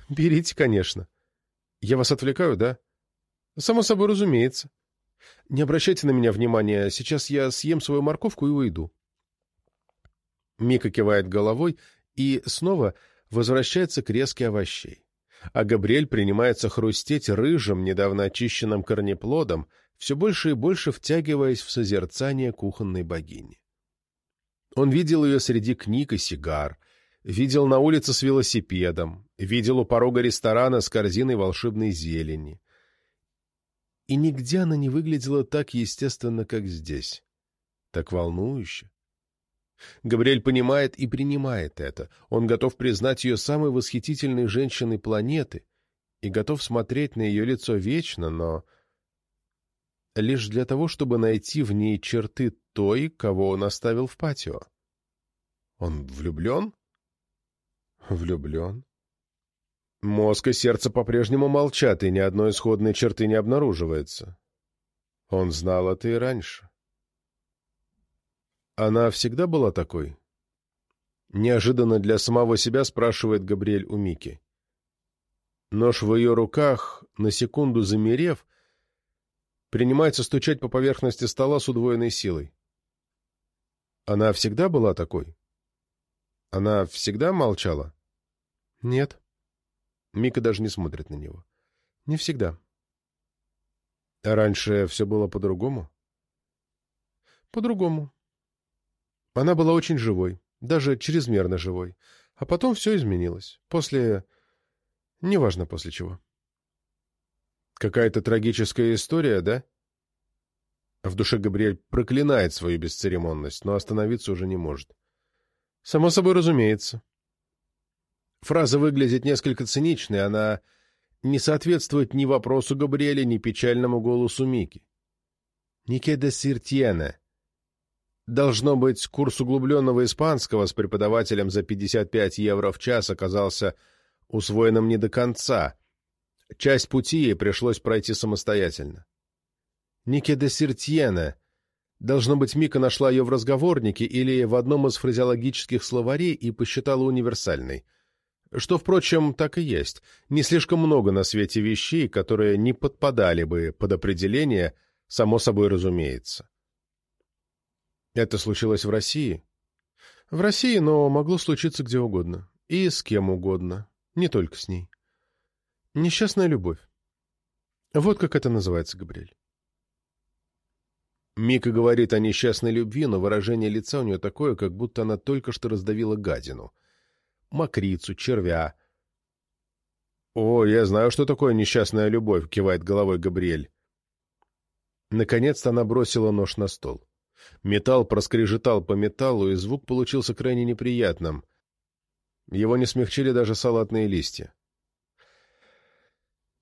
«Берите, конечно. Я вас отвлекаю, да?» «Само собой, разумеется. Не обращайте на меня внимания, сейчас я съем свою морковку и уйду». Мика кивает головой и снова возвращается к резке овощей. А Габриэль принимается хрустеть рыжим, недавно очищенным корнеплодом, все больше и больше втягиваясь в созерцание кухонной богини. Он видел ее среди книг и сигар, видел на улице с велосипедом, видел у порога ресторана с корзиной волшебной зелени. И нигде она не выглядела так естественно, как здесь. Так волнующе. Габриэль понимает и принимает это. Он готов признать ее самой восхитительной женщиной планеты и готов смотреть на ее лицо вечно, но лишь для того, чтобы найти в ней черты той, кого он оставил в патио. Он влюблен? Влюблен. Мозг и сердце по-прежнему молчат, и ни одной исходной черты не обнаруживается. Он знал это и раньше. Она всегда была такой? Неожиданно для самого себя спрашивает Габриэль у Мики. Нож в ее руках, на секунду замерев, принимается стучать по поверхности стола с удвоенной силой. Она всегда была такой? Она всегда молчала? Нет. Мика даже не смотрит на него. Не всегда. А раньше все было по-другому? По-другому. Она была очень живой, даже чрезмерно живой. А потом все изменилось. После... Неважно после чего. Какая-то трагическая история, да? В душе Габриэль проклинает свою бесцеремонность, но остановиться уже не может. Само собой разумеется. Фраза выглядит несколько циничной, она не соответствует ни вопросу Габриэля, ни печальному голосу Мики. Нике де Сиртьене. Должно быть, курс углубленного испанского с преподавателем за 55 евро в час оказался усвоенным не до конца. Часть пути ей пришлось пройти самостоятельно. Нике де Сиртьена. Должно быть, Мика нашла ее в разговорнике или в одном из фразеологических словарей и посчитала универсальной. Что, впрочем, так и есть. Не слишком много на свете вещей, которые не подпадали бы под определение, само собой разумеется. Это случилось в России? В России, но могло случиться где угодно. И с кем угодно. Не только с ней. Несчастная любовь. Вот как это называется, Габриэль. Мика говорит о несчастной любви, но выражение лица у нее такое, как будто она только что раздавила гадину. Мокрицу, червя. «О, я знаю, что такое несчастная любовь», — кивает головой Габриэль. Наконец-то она бросила нож на стол. Металл проскрежетал по металлу, и звук получился крайне неприятным. Его не смягчили даже салатные листья.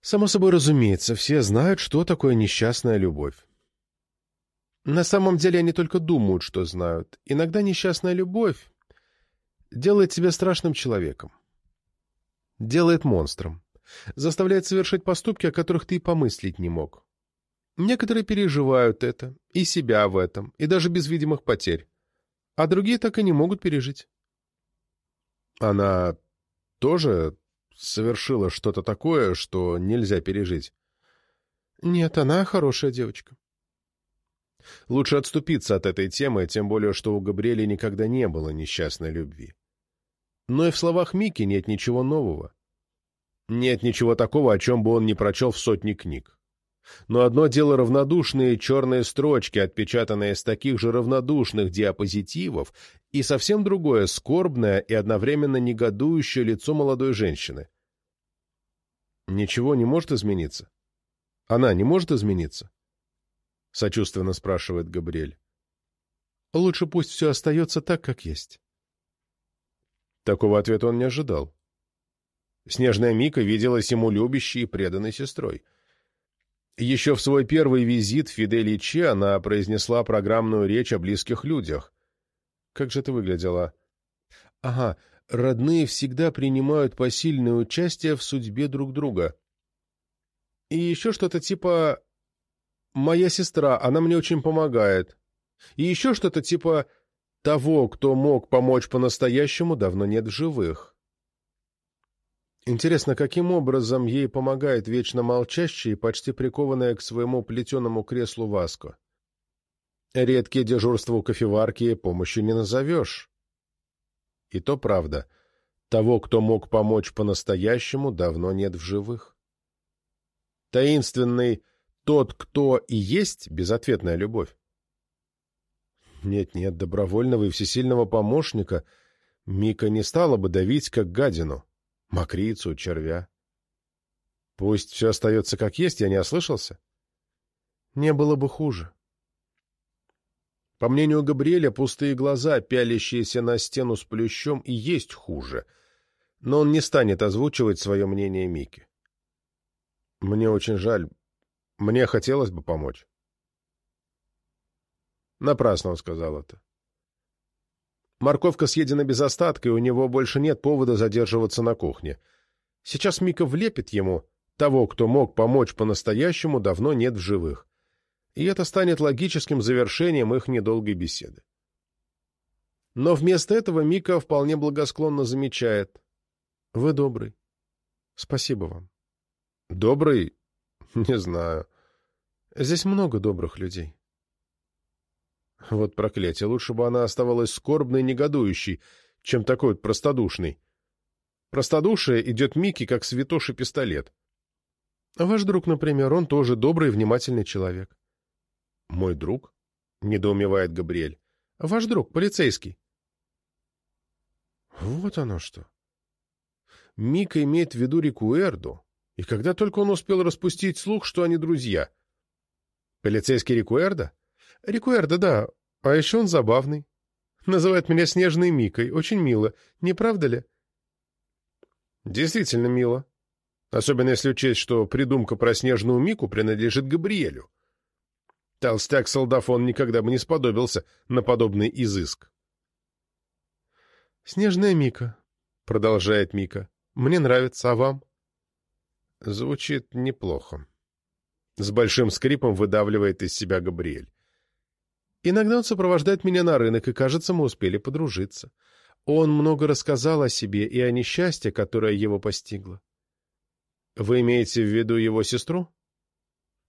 Само собой разумеется, все знают, что такое несчастная любовь. На самом деле они только думают, что знают. Иногда несчастная любовь делает тебя страшным человеком. Делает монстром. Заставляет совершать поступки, о которых ты и помыслить не мог. Некоторые переживают это, и себя в этом, и даже без видимых потерь. А другие так и не могут пережить. Она тоже совершила что-то такое, что нельзя пережить? Нет, она хорошая девочка. Лучше отступиться от этой темы, тем более, что у Габриэля никогда не было несчастной любви. Но и в словах Мики нет ничего нового. Нет ничего такого, о чем бы он не прочел в сотни книг. Но одно дело равнодушные черные строчки, отпечатанные с таких же равнодушных диапозитивов, и совсем другое — скорбное и одновременно негодующее лицо молодой женщины. Ничего не может измениться? Она не может измениться? — сочувственно спрашивает Габриэль. «Лучше пусть все остается так, как есть». Такого ответа он не ожидал. Снежная Мика виделась ему любящей и преданной сестрой. Еще в свой первый визит в Фиделичи она произнесла программную речь о близких людях. Как же это выглядело? Ага, родные всегда принимают посильное участие в судьбе друг друга. И еще что-то типа моя сестра, она мне очень помогает. И еще что-то типа того, кто мог помочь по-настоящему, давно нет в живых. Интересно, каким образом ей помогает вечно молчащая и почти прикованная к своему плетеному креслу Васко? Редкие дежурства у кофеварки помощью не назовешь. И то правда. Того, кто мог помочь по-настоящему, давно нет в живых. Таинственный «тот, кто и есть» безответная любовь. Нет-нет, добровольного и всесильного помощника Мика не стала бы давить, как гадину, мокрицу, червя. Пусть все остается как есть, я не ослышался. Не было бы хуже. По мнению Габриэля, пустые глаза, пялящиеся на стену с плющом, и есть хуже. Но он не станет озвучивать свое мнение Мики. Мне очень жаль. Мне хотелось бы помочь. Напрасно он сказал это. Морковка съедена без остатка, и у него больше нет повода задерживаться на кухне. Сейчас Мика влепит ему. Того, кто мог помочь по-настоящему, давно нет в живых и это станет логическим завершением их недолгой беседы. Но вместо этого Мика вполне благосклонно замечает. «Вы добрый. Спасибо вам». «Добрый? Не знаю. Здесь много добрых людей». Вот проклятие, лучше бы она оставалась скорбной и негодующей, чем такой вот простодушный. Простодушие идет Микки, как святоший пистолет. Ваш друг, например, он тоже добрый и внимательный человек. «Мой друг?» — недоумевает Габриэль. «Ваш друг, полицейский». Вот оно что. Мика имеет в виду Рикуэрду, и когда только он успел распустить слух, что они друзья. Полицейский Рикуэрда? Рикуэрда, да. А еще он забавный. Называет меня Снежной Микой. Очень мило. Не правда ли? Действительно мило. Особенно если учесть, что придумка про Снежную Мику принадлежит Габриэлю. Толстяк-солдафон никогда бы не сподобился на подобный изыск. «Снежная Мика», — продолжает Мика. «Мне нравится, а вам?» Звучит неплохо. С большим скрипом выдавливает из себя Габриэль. Иногда он сопровождает меня на рынок, и, кажется, мы успели подружиться. Он много рассказал о себе и о несчастье, которое его постигло. Вы имеете в виду его сестру?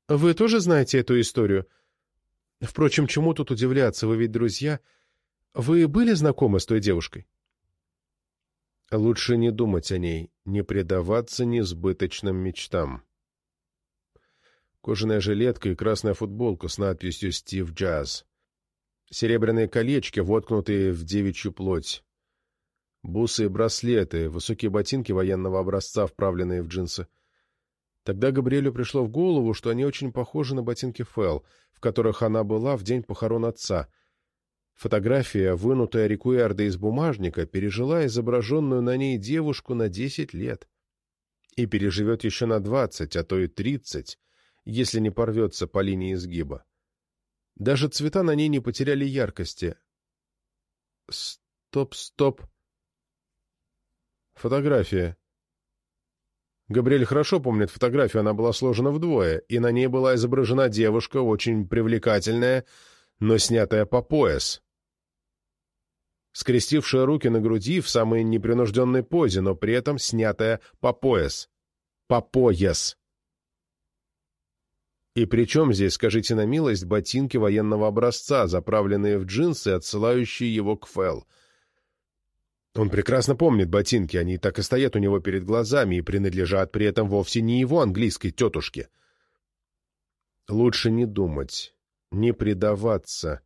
Вы тоже знаете эту историю? Впрочем, чему тут удивляться, вы ведь друзья. Вы были знакомы с той девушкой? Лучше не думать о ней, не предаваться несбыточным мечтам. Кожаная жилетка и красная футболка с надписью «Стив Джаз». Серебряные колечки, воткнутые в девичью плоть. Бусы и браслеты, высокие ботинки военного образца, вправленные в джинсы — Тогда Габриэлю пришло в голову, что они очень похожи на ботинки Фэл, в которых она была в день похорон отца. Фотография, вынутая Рикуэрда из бумажника, пережила изображенную на ней девушку на десять лет. И переживет еще на двадцать, а то и тридцать, если не порвется по линии изгиба. Даже цвета на ней не потеряли яркости. Стоп, стоп. Фотография. Габриэль хорошо помнит фотографию, она была сложена вдвое, и на ней была изображена девушка, очень привлекательная, но снятая по пояс. Скрестившая руки на груди в самой непринужденной позе, но при этом снятая по пояс. По пояс. И при чем здесь, скажите на милость, ботинки военного образца, заправленные в джинсы, отсылающие его к Фэл — он прекрасно помнит ботинки, они так и стоят у него перед глазами и принадлежат при этом вовсе не его английской тетушке. Лучше не думать, не предаваться.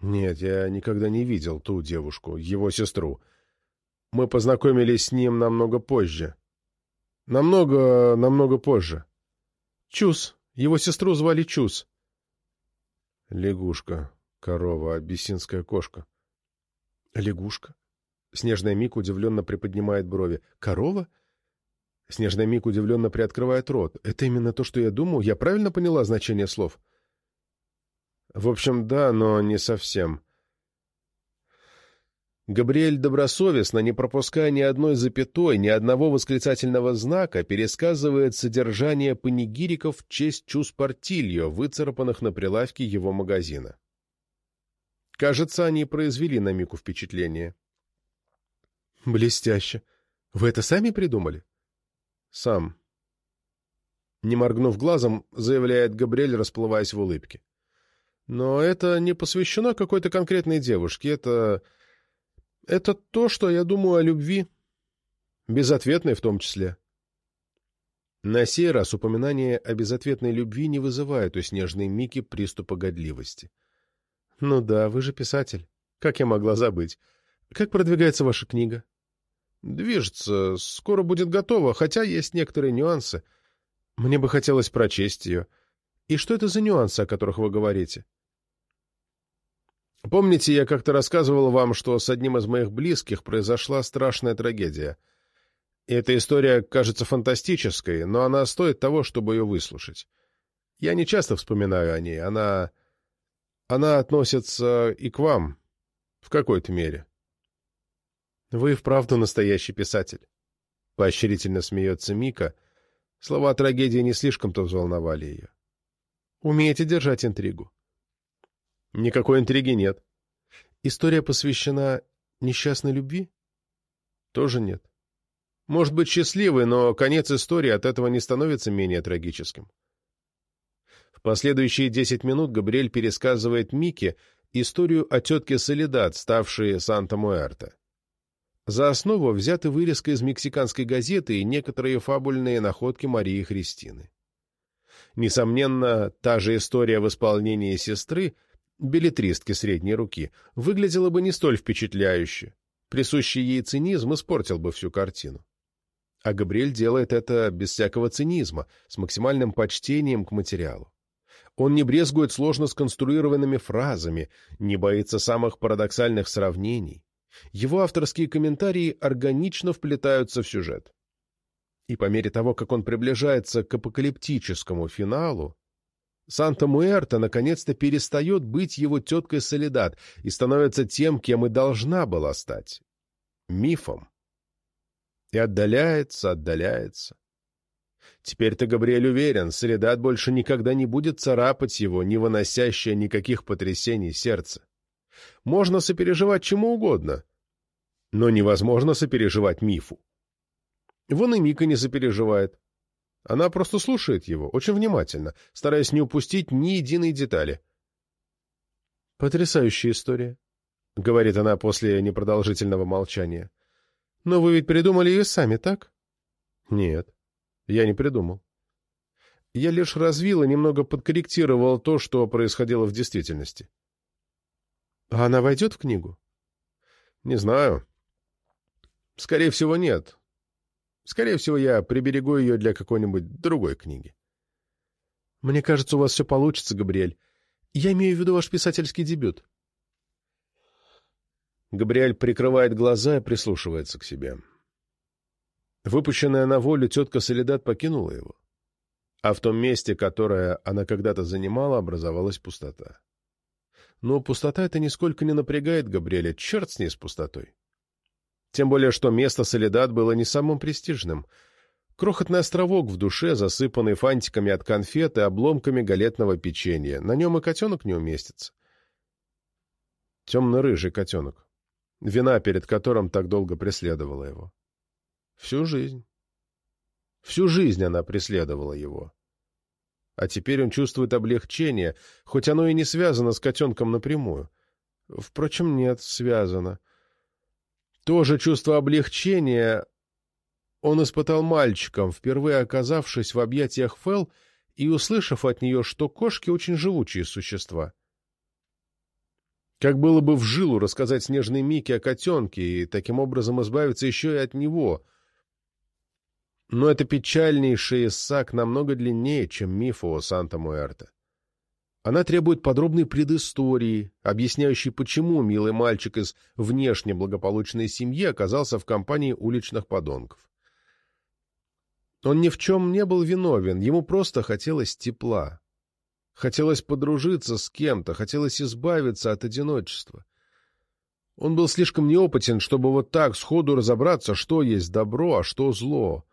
Нет, я никогда не видел ту девушку, его сестру. Мы познакомились с ним намного позже. Намного, намного позже. Чус. Его сестру звали Чус. Лягушка, корова, абиссинская кошка. Лягушка? Снежная Мик удивленно приподнимает брови. «Корова?» Снежная Мик удивленно приоткрывает рот. «Это именно то, что я думал? Я правильно поняла значение слов?» «В общем, да, но не совсем». Габриэль добросовестно, не пропуская ни одной запятой, ни одного восклицательного знака, пересказывает содержание панигириков в честь Чус Портильо, выцарапанных на прилавке его магазина. Кажется, они произвели на Мику впечатление. «Блестяще! Вы это сами придумали?» «Сам». Не моргнув глазом, заявляет Габриэль, расплываясь в улыбке. «Но это не посвящено какой-то конкретной девушке, это...» Это то, что я думаю о любви. Безответной в том числе. На сей раз упоминание о безответной любви не вызывает у снежной Мики приступа годливости. Ну да, вы же писатель. Как я могла забыть? Как продвигается ваша книга? Движется. Скоро будет готова, хотя есть некоторые нюансы. Мне бы хотелось прочесть ее. И что это за нюансы, о которых вы говорите? — Помните, я как-то рассказывал вам, что с одним из моих близких произошла страшная трагедия. И эта история кажется фантастической, но она стоит того, чтобы ее выслушать. Я не часто вспоминаю о ней. Она... Она относится и к вам, в какой-то мере. Вы вправду настоящий писатель. Поощрительно смеется Мика. Слова трагедии не слишком-то взволновали ее. Умеете держать интригу. Никакой интриги нет. История посвящена несчастной любви? Тоже нет. Может быть счастливой, но конец истории от этого не становится менее трагическим. В последующие десять минут Габриэль пересказывает Мике историю о тетке Солидат, ставшей Санта-Муэрте. За основу взяты вырезка из мексиканской газеты и некоторые фабульные находки Марии Христины. Несомненно, та же история в исполнении сестры – билетристки средней руки, выглядела бы не столь впечатляюще. Присущий ей цинизм испортил бы всю картину. А Габриэль делает это без всякого цинизма, с максимальным почтением к материалу. Он не брезгует сложно сконструированными фразами, не боится самых парадоксальных сравнений. Его авторские комментарии органично вплетаются в сюжет. И по мере того, как он приближается к апокалиптическому финалу, Санта-Муэрта наконец-то перестает быть его теткой Солидат и становится тем, кем и должна была стать — мифом. И отдаляется, отдаляется. Теперь-то Габриэль уверен, Солидат больше никогда не будет царапать его, не выносящее никаких потрясений сердце. Можно сопереживать чему угодно, но невозможно сопереживать мифу. Вон и Мика не сопереживает. Она просто слушает его, очень внимательно, стараясь не упустить ни единой детали. «Потрясающая история», — говорит она после непродолжительного молчания. «Но вы ведь придумали ее сами, так?» «Нет, я не придумал. Я лишь развил и немного подкорректировал то, что происходило в действительности». «А она войдет в книгу?» «Не знаю. Скорее всего, нет. Скорее всего, я приберегу ее для какой-нибудь другой книги. Мне кажется, у вас все получится, Габриэль. Я имею в виду ваш писательский дебют. Габриэль прикрывает глаза и прислушивается к себе. Выпущенная на волю тетка Солидат покинула его. А в том месте, которое она когда-то занимала, образовалась пустота. Но пустота это нисколько не напрягает Габриэля. Черт с ней с пустотой. Тем более, что место Солидат было не самым престижным. Крохотный островок в душе, засыпанный фантиками от конфет и обломками галетного печенья. На нем и котенок не уместится. Темно-рыжий котенок. Вина, перед которым так долго преследовала его. Всю жизнь. Всю жизнь она преследовала его. А теперь он чувствует облегчение, хоть оно и не связано с котенком напрямую. Впрочем, нет, связано. — то же чувство облегчения он испытал мальчиком, впервые оказавшись в объятиях Фэл и услышав от нее, что кошки очень живучие существа. Как было бы в жилу рассказать снежной Мике о котенке и таким образом избавиться еще и от него. Но это печальнейший иссак намного длиннее, чем миф о Санта-Муэрте. Она требует подробной предыстории, объясняющей, почему милый мальчик из внешне благополучной семьи оказался в компании уличных подонков. Он ни в чем не был виновен, ему просто хотелось тепла. Хотелось подружиться с кем-то, хотелось избавиться от одиночества. Он был слишком неопытен, чтобы вот так сходу разобраться, что есть добро, а что зло.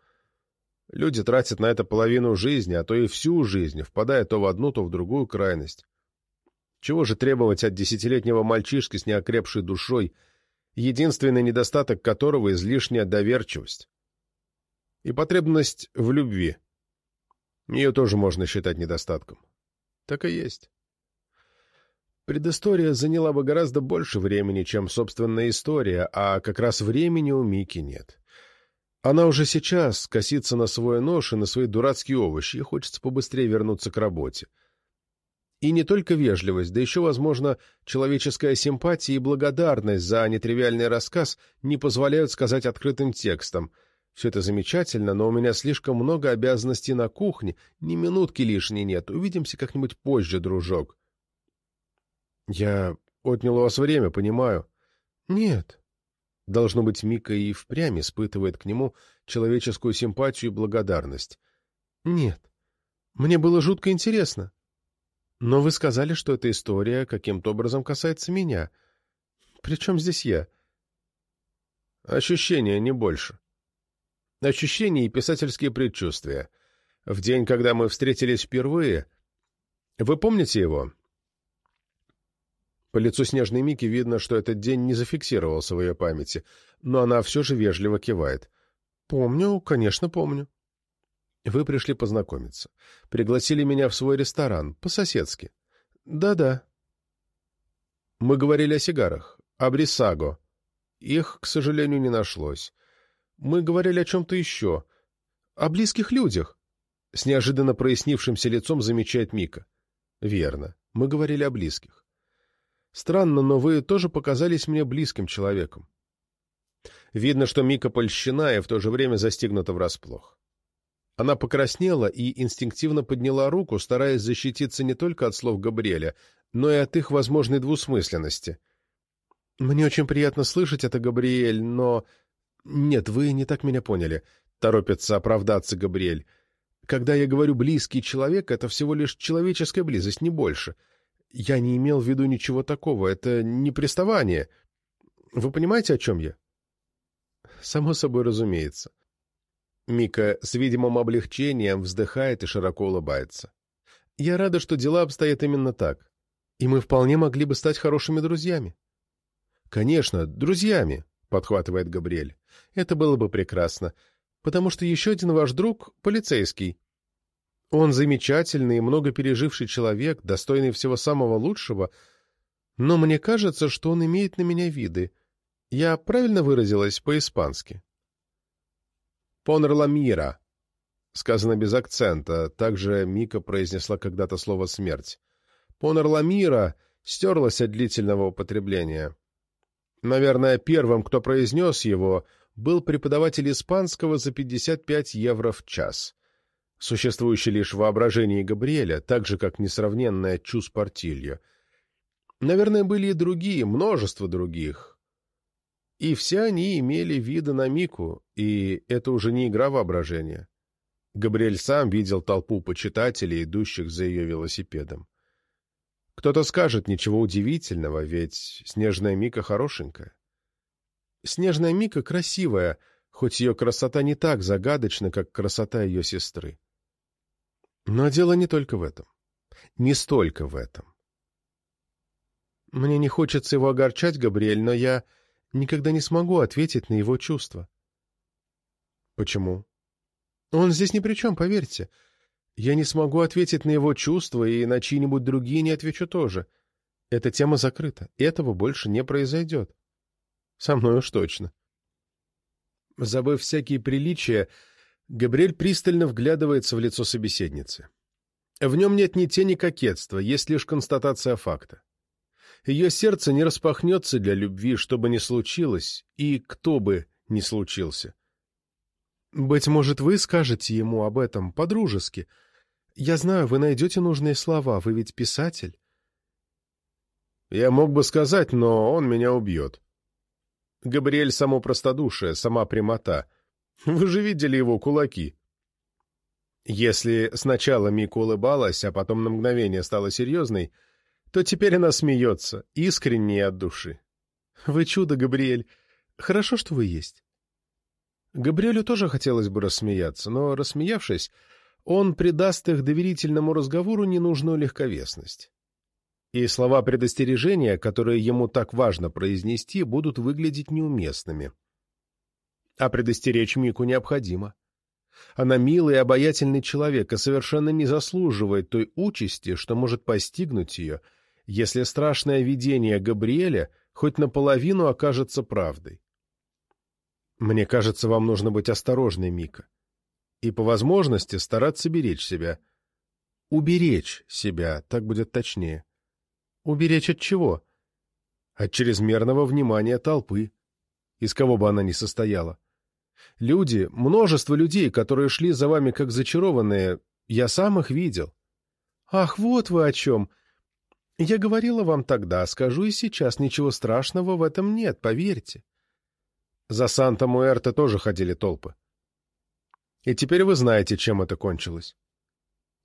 Люди тратят на это половину жизни, а то и всю жизнь, впадая то в одну, то в другую крайность. Чего же требовать от десятилетнего мальчишки с неокрепшей душой, единственный недостаток которого — излишняя доверчивость? И потребность в любви. Ее тоже можно считать недостатком. Так и есть. Предыстория заняла бы гораздо больше времени, чем собственная история, а как раз времени у Мики нет. Она уже сейчас косится на свой нож и на свои дурацкие овощи, и хочется побыстрее вернуться к работе. И не только вежливость, да еще, возможно, человеческая симпатия и благодарность за нетривиальный рассказ не позволяют сказать открытым текстом. Все это замечательно, но у меня слишком много обязанностей на кухне, ни минутки лишней нет. Увидимся как-нибудь позже, дружок. Я отнял у вас время, понимаю. Нет. Должно быть, Мика и впрямь испытывает к нему человеческую симпатию и благодарность. Нет. Мне было жутко интересно. Но вы сказали, что эта история каким-то образом касается меня. Причем здесь я? Ощущения, не больше. Ощущения и писательские предчувствия. В день, когда мы встретились впервые... Вы помните его? По лицу Снежной Мики видно, что этот день не зафиксировался в ее памяти, но она все же вежливо кивает. «Помню, конечно, помню». Вы пришли познакомиться. Пригласили меня в свой ресторан, по-соседски. Да-да. Мы говорили о сигарах, о Брисаго. Их, к сожалению, не нашлось. Мы говорили о чем-то еще. О близких людях. С неожиданно прояснившимся лицом замечает Мика. Верно. Мы говорили о близких. Странно, но вы тоже показались мне близким человеком. Видно, что Мика польщена и в то же время застигнута врасплох. Она покраснела и инстинктивно подняла руку, стараясь защититься не только от слов Габриэля, но и от их возможной двусмысленности. «Мне очень приятно слышать это, Габриэль, но...» «Нет, вы не так меня поняли», — торопится оправдаться Габриэль. «Когда я говорю «близкий человек», это всего лишь человеческая близость, не больше. Я не имел в виду ничего такого, это не приставание. Вы понимаете, о чем я?» «Само собой разумеется. Мика с видимым облегчением вздыхает и широко улыбается. «Я рада, что дела обстоят именно так. И мы вполне могли бы стать хорошими друзьями». «Конечно, друзьями», — подхватывает Габриэль. «Это было бы прекрасно, потому что еще один ваш друг — полицейский. Он замечательный и много переживший человек, достойный всего самого лучшего, но мне кажется, что он имеет на меня виды. Я правильно выразилась по-испански?» «Понерла мира», сказано без акцента, также Мика произнесла когда-то слово «смерть». «Понерла мира» стерлась от длительного употребления. Наверное, первым, кто произнес его, был преподаватель испанского за 55 евро в час, существующий лишь в воображении Габриэля, так же, как несравненная Чус Портильо. Наверное, были и другие, множество других, и все они имели виды на Мику, и это уже не игра воображения. Габриэль сам видел толпу почитателей, идущих за ее велосипедом. Кто-то скажет, ничего удивительного, ведь Снежная Мика хорошенькая. Снежная Мика красивая, хоть ее красота не так загадочна, как красота ее сестры. Но дело не только в этом. Не столько в этом. Мне не хочется его огорчать, Габриэль, но я никогда не смогу ответить на его чувства. Почему? Он здесь ни при чем, поверьте. Я не смогу ответить на его чувства, и на чьи-нибудь другие не отвечу тоже. Эта тема закрыта. Этого больше не произойдет. Со мной уж точно. Забыв всякие приличия, Габриэль пристально вглядывается в лицо собеседницы. В нем нет ни тени кокетства, есть лишь констатация факта. Ее сердце не распахнется для любви, что бы ни случилось, и кто бы ни случился. Быть может, вы скажете ему об этом по-дружески. Я знаю, вы найдете нужные слова, вы ведь писатель. Я мог бы сказать, но он меня убьет. Габриэль само простодушие, сама прямота. Вы же видели его кулаки. Если сначала Мика улыбалась, а потом на мгновение стала серьезной, то теперь она смеется, искренне и от души. «Вы чудо, Габриэль. Хорошо, что вы есть». Габриэлю тоже хотелось бы рассмеяться, но, рассмеявшись, он придаст их доверительному разговору ненужную легковесность. И слова предостережения, которые ему так важно произнести, будут выглядеть неуместными. А предостеречь Мику необходимо. Она милый и обаятельный человек и совершенно не заслуживает той участи, что может постигнуть ее, если страшное видение Габриэля хоть наполовину окажется правдой. Мне кажется, вам нужно быть осторожной, Мика. И по возможности стараться беречь себя. Уберечь себя, так будет точнее. Уберечь от чего? От чрезмерного внимания толпы, из кого бы она ни состояла. Люди, множество людей, которые шли за вами как зачарованные, я сам их видел. Ах, вот вы о чем. Я говорила вам тогда, скажу и сейчас, ничего страшного в этом нет, поверьте. За Санта-Муэрто тоже ходили толпы. И теперь вы знаете, чем это кончилось.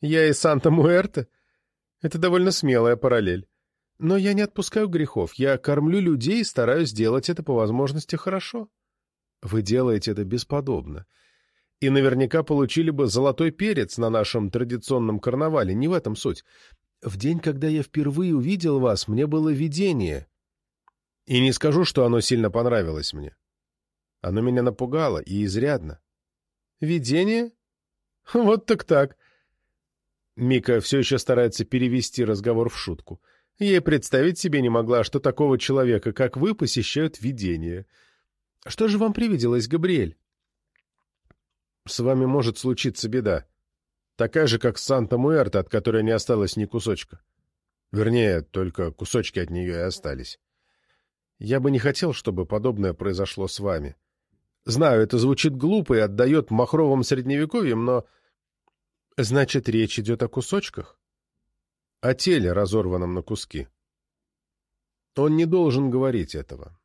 Я и Санта-Муэрто? Это довольно смелая параллель. Но я не отпускаю грехов. Я кормлю людей и стараюсь делать это по возможности хорошо. Вы делаете это бесподобно. И наверняка получили бы золотой перец на нашем традиционном карнавале. Не в этом суть. В день, когда я впервые увидел вас, мне было видение. И не скажу, что оно сильно понравилось мне. Оно меня напугало, и изрядно. Видение? Вот так так. Мика все еще старается перевести разговор в шутку. Ей представить себе не могла, что такого человека, как вы, посещают видения. Что же вам привиделось, Габриэль? С вами может случиться беда. Такая же, как Санта-Муэрта, от которой не осталось ни кусочка. Вернее, только кусочки от нее и остались. Я бы не хотел, чтобы подобное произошло с вами. Знаю, это звучит глупо и отдает махровым средневековьем, но... Значит, речь идет о кусочках? О теле, разорванном на куски. Он не должен говорить этого.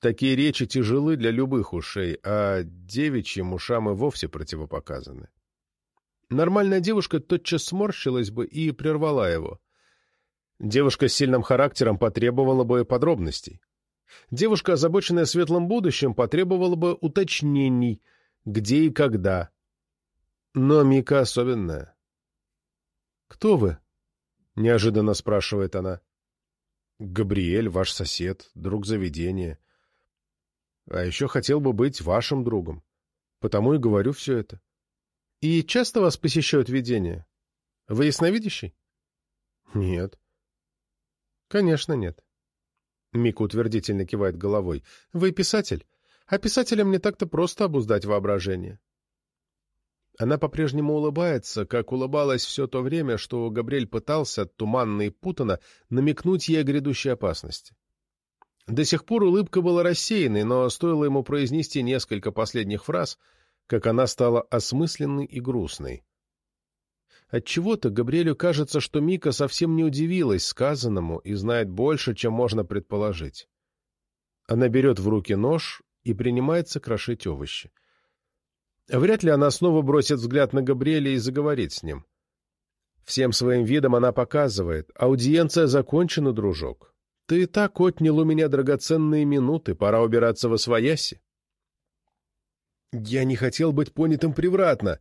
Такие речи тяжелы для любых ушей, а девичьим ушам и вовсе противопоказаны. Нормальная девушка тотчас сморщилась бы и прервала его. Девушка с сильным характером потребовала бы подробностей. Девушка, озабоченная светлым будущим, потребовала бы уточнений, где и когда. Но Мика особенная. «Кто вы?» — неожиданно спрашивает она. «Габриэль, ваш сосед, друг заведения. А еще хотел бы быть вашим другом. Потому и говорю все это. И часто вас посещают видения? Вы ясновидящий? Нет. Конечно, нет. Мика утвердительно кивает головой. Вы писатель? А писателям не так-то просто обуздать воображение. Она по-прежнему улыбается, как улыбалась все то время, что Габриэль пытался, туманно и путано, намекнуть ей о грядущей опасности. До сих пор улыбка была рассеянной, но стоило ему произнести несколько последних фраз, как она стала осмысленной и грустной. Отчего-то Габриэлю кажется, что Мика совсем не удивилась сказанному и знает больше, чем можно предположить. Она берет в руки нож и принимается крошить овощи. Вряд ли она снова бросит взгляд на Габриэля и заговорит с ним. Всем своим видом она показывает. Аудиенция закончена, дружок. Ты и так отнял у меня драгоценные минуты, пора убираться во свояси. Я не хотел быть понятым превратно,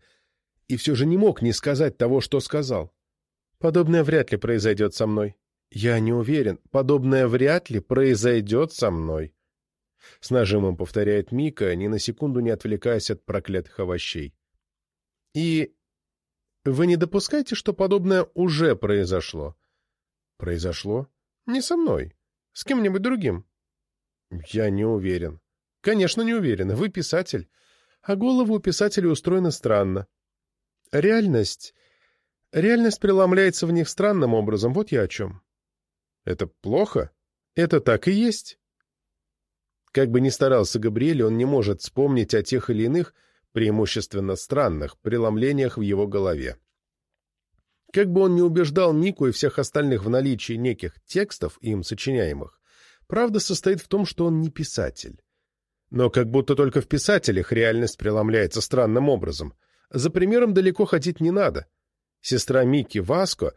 и все же не мог не сказать того, что сказал. Подобное вряд ли произойдет со мной. Я не уверен, подобное вряд ли произойдет со мной. С нажимом повторяет Мика, ни на секунду не отвлекаясь от проклятых овощей. И вы не допускаете, что подобное уже произошло? Произошло? Не со мной. С кем-нибудь другим? Я не уверен. Конечно, не уверен. Вы писатель. А голову у писателя устроена странно. Реальность... Реальность преломляется в них странным образом. Вот я о чем. Это плохо? Это так и есть. Как бы ни старался Габриэль, он не может вспомнить о тех или иных, преимущественно странных, преломлениях в его голове. Как бы он ни убеждал Мику и всех остальных в наличии неких текстов, им сочиняемых, правда состоит в том, что он не писатель. Но как будто только в писателях реальность преломляется странным образом. За примером далеко ходить не надо. Сестра Мики Васко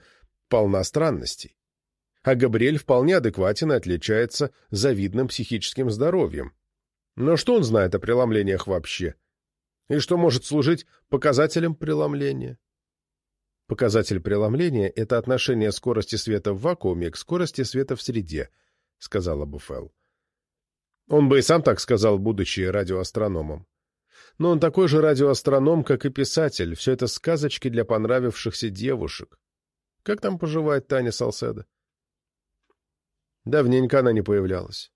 полна странностей. а Габриэль вполне адекватен и отличается завидным психическим здоровьем. Но что он знает о преломлениях вообще? И что может служить показателем преломления? Показатель преломления — это отношение скорости света в вакууме к скорости света в среде, — сказала Буфел. Он бы и сам так сказал, будучи радиоастрономом. Но он такой же радиоастроном, как и писатель. Все это сказочки для понравившихся девушек. Как там поживает Таня Салседа? Давненько она не появлялась.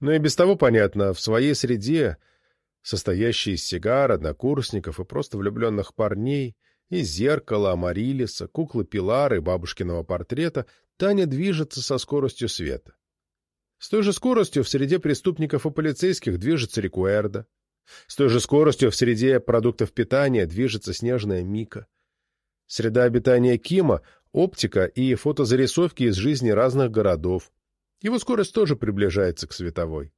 Но и без того понятно, в своей среде, состоящей из сигар, однокурсников и просто влюбленных парней, из зеркала, амарилиса, куклы Пилары, бабушкиного портрета, Таня движется со скоростью света. С той же скоростью в среде преступников и полицейских движется Рикуэрда. С той же скоростью в среде продуктов питания движется снежная Мика. Среда обитания Кима — оптика и фотозарисовки из жизни разных городов. Его скорость тоже приближается к световой.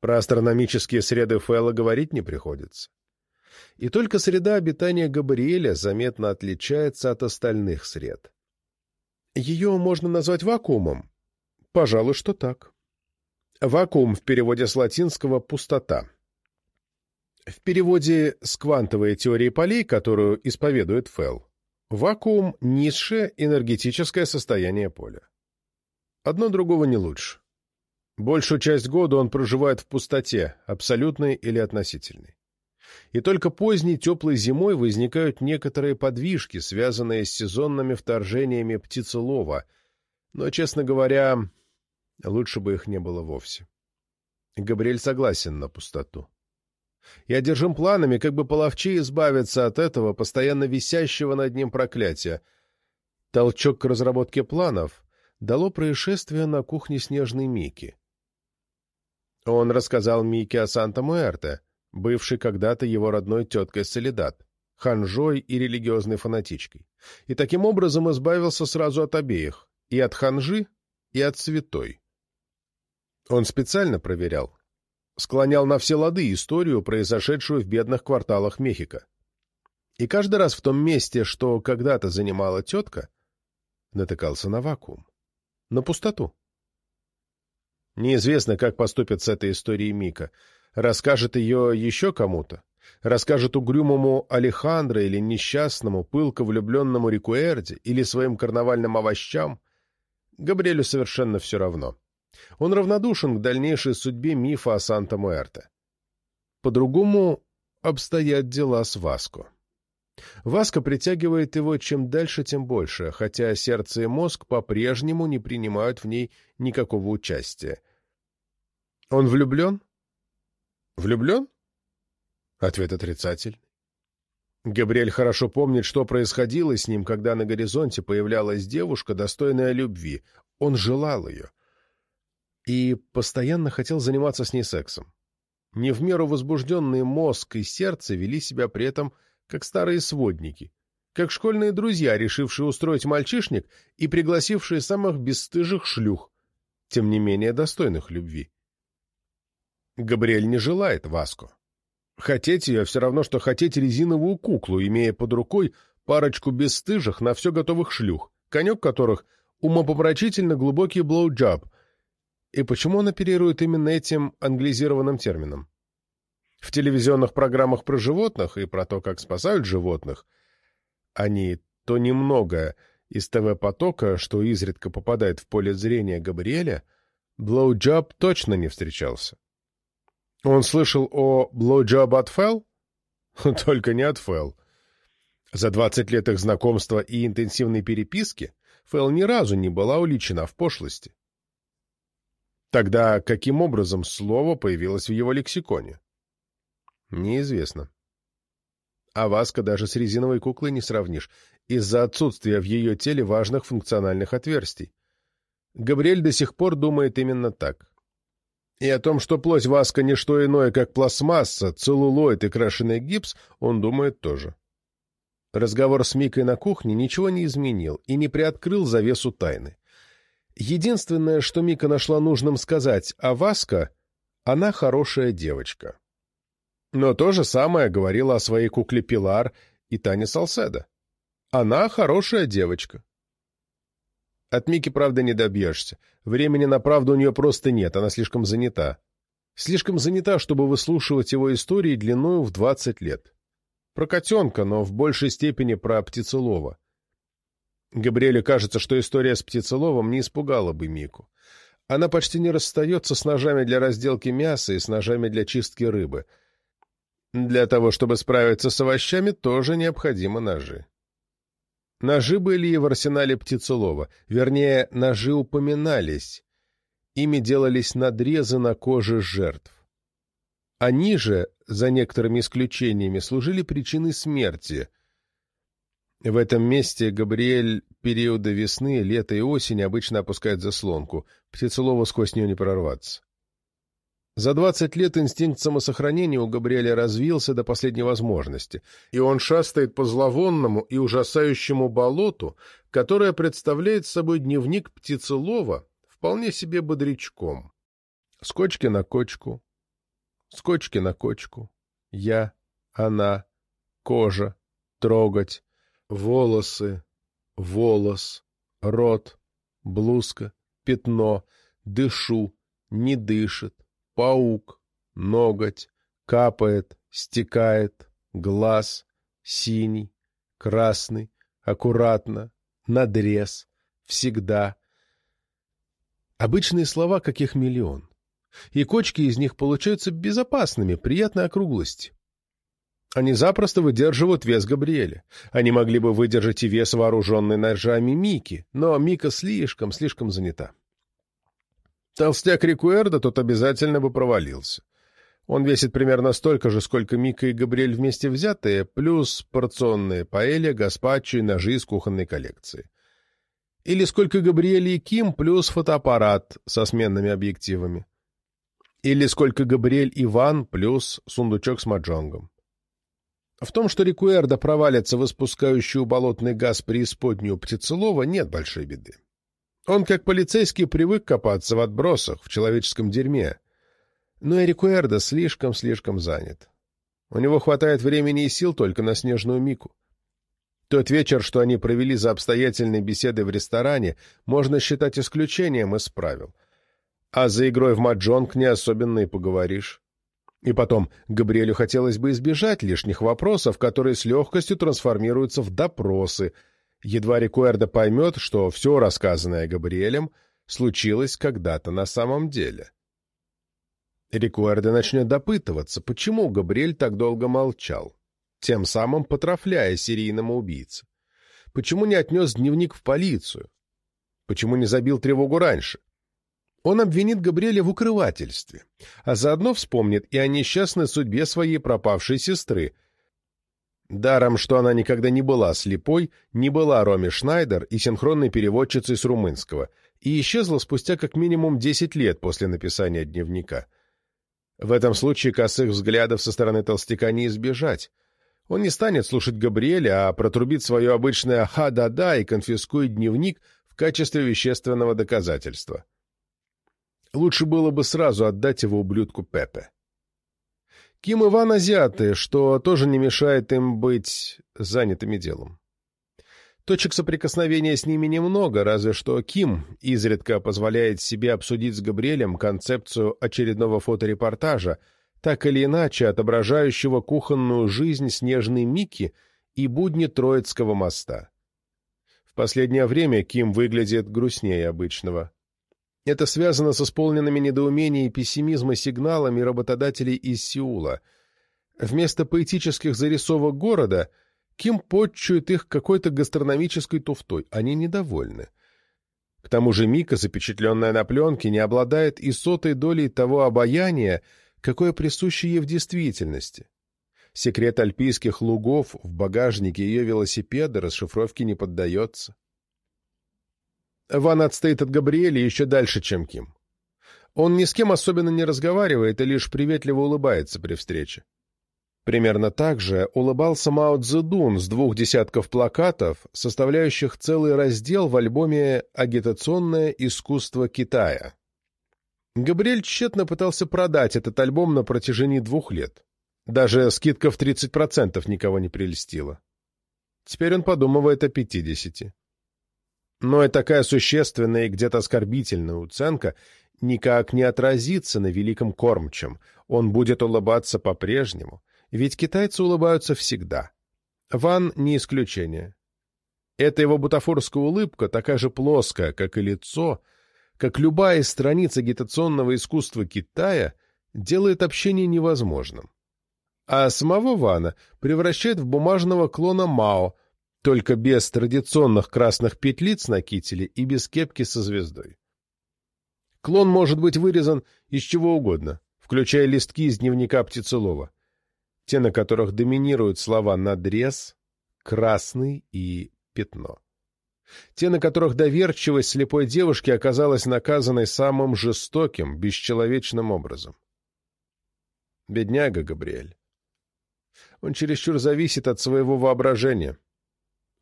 Про астрономические среды Фэлла говорить не приходится. И только среда обитания Габриэля заметно отличается от остальных сред. Ее можно назвать вакуумом. Пожалуй, что так. Вакуум в переводе с латинского «пустота». В переводе с квантовой теории полей, которую исповедует Фелл, вакуум – низшее энергетическое состояние поля. Одно другого не лучше. Большую часть года он проживает в пустоте, абсолютной или относительной. И только поздней теплой зимой возникают некоторые подвижки, связанные с сезонными вторжениями птицелова, но, честно говоря, лучше бы их не было вовсе. Габриэль согласен на пустоту. Я держим планами, как бы половче избавиться от этого, постоянно висящего над ним проклятия. Толчок к разработке планов дало происшествие на кухне Снежной Мики. Он рассказал Мике о Санта-Муэрте, бывшей когда-то его родной теткой Солидат, ханжой и религиозной фанатичкой, и таким образом избавился сразу от обеих, и от ханжи, и от святой. Он специально проверял, склонял на все лады историю, произошедшую в бедных кварталах Мехико. И каждый раз в том месте, что когда-то занимала тетка, натыкался на вакуум, на пустоту. Неизвестно, как поступит с этой историей Мика. Расскажет ее еще кому-то? Расскажет угрюмому Алехандро или несчастному, пылко влюбленному Рикуэрде или своим карнавальным овощам? Габриэлю совершенно все равно. Он равнодушен к дальнейшей судьбе мифа о Санта-Муэрте. По-другому обстоят дела с Васко. Васко притягивает его чем дальше, тем больше, хотя сердце и мозг по-прежнему не принимают в ней никакого участия. Он влюблен? Влюблен? Ответ отрицательный. Габриэль хорошо помнит, что происходило с ним, когда на горизонте появлялась девушка, достойная любви. Он желал ее и постоянно хотел заниматься с ней сексом. Не в меру возбужденные мозг и сердце вели себя при этом как старые сводники, как школьные друзья, решившие устроить мальчишник и пригласившие самых бесстыжих шлюх, тем не менее достойных любви. Габриэль не желает Васко. Хотеть ее все равно, что хотеть резиновую куклу, имея под рукой парочку бесстыжих на все готовых шлюх, конек которых — умопомрачительно глубокий блоуджаб — и почему он оперирует именно этим англизированным термином? В телевизионных программах про животных и про то, как спасают животных, они то немного из ТВ-потока, что изредка попадает в поле зрения Габриэля, блоуджаб точно не встречался. Он слышал о блоуджаб от Фэл? Только не от Фэл. За 20 лет их знакомства и интенсивной переписки Фэл ни разу не была уличена в пошлости. Тогда каким образом слово появилось в его лексиконе? Неизвестно. А Васка даже с резиновой куклой не сравнишь, из-за отсутствия в ее теле важных функциональных отверстий. Габриэль до сих пор думает именно так. И о том, что плоть Васка не что иное, как пластмасса, целлулоид и крашеный гипс, он думает тоже. Разговор с Микой на кухне ничего не изменил и не приоткрыл завесу тайны. Единственное, что Мика нашла нужным сказать о Васко, она хорошая девочка. Но то же самое говорила о своей кукле Пилар и Тане Салседа. Она хорошая девочка. От Мики, правда, не добьешься. Времени на правду у нее просто нет, она слишком занята. Слишком занята, чтобы выслушивать его истории длиною в двадцать лет. Про котенка, но в большей степени про птицелова. Габриэле кажется, что история с птицеловом не испугала бы Мику. Она почти не расстается с ножами для разделки мяса и с ножами для чистки рыбы. Для того, чтобы справиться с овощами, тоже необходимы ножи. Ножи были и в арсенале птицелова, вернее, ножи упоминались. Ими делались надрезы на коже жертв. Они же, за некоторыми исключениями, служили причиной смерти. В этом месте Габриэль периода весны, лета и осени обычно опускает заслонку, птицелову сквозь нее не прорваться. За двадцать лет инстинкт самосохранения у Габриэля развился до последней возможности, и он шастает по зловонному и ужасающему болоту, которое представляет собой дневник птицелова вполне себе бодрячком. Скочки на кочку, скочки на кочку, я, она, кожа, трогать, волосы, волос, рот, блузка, пятно, дышу, не дышит, паук, ноготь, капает, стекает, глаз, синий, красный, аккуратно, надрез, всегда. Обычные слова, каких миллион. И кочки из них получаются безопасными, приятной округлости. Они запросто выдерживают вес Габриэля. Они могли бы выдержать и вес вооруженной ножами Мики, но Мика слишком, слишком занята. Толстяк Рикуэрда тут обязательно бы провалился. Он весит примерно столько же, сколько Мика и Габриэль вместе взятые, плюс порционные паэля, гаспачо и ножи из кухонной коллекции. Или сколько Габриэль и Ким, плюс фотоаппарат со сменными объективами. Или сколько Габриэль и Ван, плюс сундучок с маджонгом. В том, что Рикуэрда провалится в испускающую болотный газ преисподнюю птицелова, нет большой беды. Он, как полицейский, привык копаться в отбросах, в человеческом дерьме. Но Эрикуэрдо слишком-слишком занят. У него хватает времени и сил только на снежную мику. Тот вечер, что они провели за обстоятельной беседой в ресторане, можно считать исключением из правил. А за игрой в маджонг не особенно и поговоришь. И потом, Габриэлю хотелось бы избежать лишних вопросов, которые с легкостью трансформируются в допросы — едва Рикуэрдо поймет, что все рассказанное Габриэлем случилось когда-то на самом деле. Рикуэрдо начнет допытываться, почему Габриэль так долго молчал, тем самым потрафляя серийному убийце. Почему не отнес дневник в полицию? Почему не забил тревогу раньше? Он обвинит Габриэля в укрывательстве, а заодно вспомнит и о несчастной судьбе своей пропавшей сестры, Даром, что она никогда не была слепой, не была Роми Шнайдер и синхронной переводчицей с румынского, и исчезла спустя как минимум 10 лет после написания дневника. В этом случае косых взглядов со стороны толстяка не избежать. Он не станет слушать Габриэля, а протрубит свое обычное «ха-да-да» и конфискует дневник в качестве вещественного доказательства. Лучше было бы сразу отдать его ублюдку Пепе. Ким и Ван азиаты, что тоже не мешает им быть занятыми делом. Точек соприкосновения с ними немного, разве что Ким изредка позволяет себе обсудить с Габриэлем концепцию очередного фоторепортажа, так или иначе отображающего кухонную жизнь снежной Мики и будни Троицкого моста. В последнее время Ким выглядит грустнее обычного. Это связано с исполненными недоумения и пессимизма сигналами работодателей из Сеула. Вместо поэтических зарисовок города Ким подчует их какой-то гастрономической туфтой. Они недовольны. К тому же Мика, запечатленная на пленке, не обладает и сотой долей того обаяния, какое присуще ей в действительности. Секрет альпийских лугов в багажнике ее велосипеда расшифровке не поддается. Ван отстоит от Габриэля еще дальше, чем Ким. Он ни с кем особенно не разговаривает и лишь приветливо улыбается при встрече. Примерно так же улыбался Мао Цзэдун с двух десятков плакатов, составляющих целый раздел в альбоме «Агитационное искусство Китая». Габриэль тщетно пытался продать этот альбом на протяжении двух лет. Даже скидка в 30% никого не прельстила. Теперь он подумывает о 50. Но и такая существенная и где-то оскорбительная уценка никак не отразится на великом кормчем. Он будет улыбаться по-прежнему, ведь китайцы улыбаются всегда. Ван не исключение. Эта его бутафорская улыбка такая же плоская, как и лицо, как любая из страниц агитационного искусства Китая, делает общение невозможным. А самого Вана превращает в бумажного клона Мао, только без традиционных красных петлиц на кителе и без кепки со звездой. Клон может быть вырезан из чего угодно, включая листки из дневника Птицелова, те, на которых доминируют слова «надрез», «красный» и «пятно». Те, на которых доверчивость слепой девушки оказалась наказанной самым жестоким, бесчеловечным образом. Бедняга Габриэль. Он чересчур зависит от своего воображения.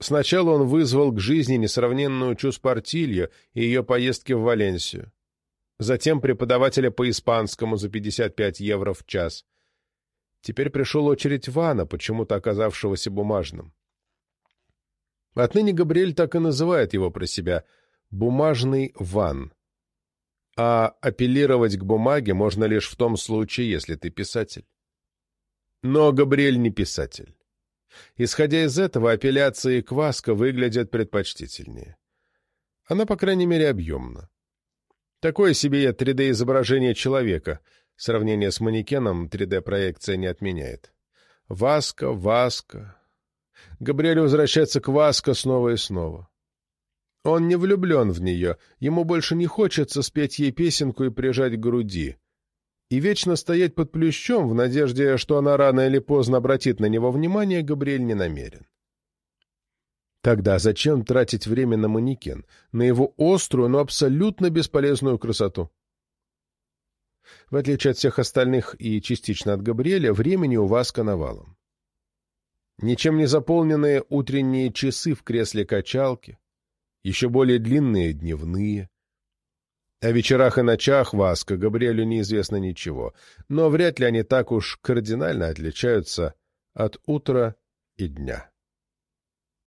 Сначала он вызвал к жизни несравненную Чус Портилью и ее поездки в Валенсию. Затем преподавателя по испанскому за 55 евро в час. Теперь пришел очередь Вана, почему-то оказавшегося бумажным. Отныне Габриэль так и называет его про себя «бумажный Ван». А апеллировать к бумаге можно лишь в том случае, если ты писатель. Но Габриэль не писатель. Исходя из этого, апелляции к Васко выглядят предпочтительнее. Она, по крайней мере, объемна. Такое себе 3D-изображение человека. Сравнение с манекеном 3D-проекция не отменяет. Васка, Васка. Габриэль возвращается к Васко снова и снова. Он не влюблен в нее, ему больше не хочется спеть ей песенку и прижать к груди и вечно стоять под плющом в надежде, что она рано или поздно обратит на него внимание, Габриэль не намерен. Тогда зачем тратить время на манекен, на его острую, но абсолютно бесполезную красоту? В отличие от всех остальных и частично от Габриэля, времени у вас коновалом. Ничем не заполненные утренние часы в кресле качалки, еще более длинные дневные, о вечерах и ночах Васко Габриэлю неизвестно ничего, но вряд ли они так уж кардинально отличаются от утра и дня.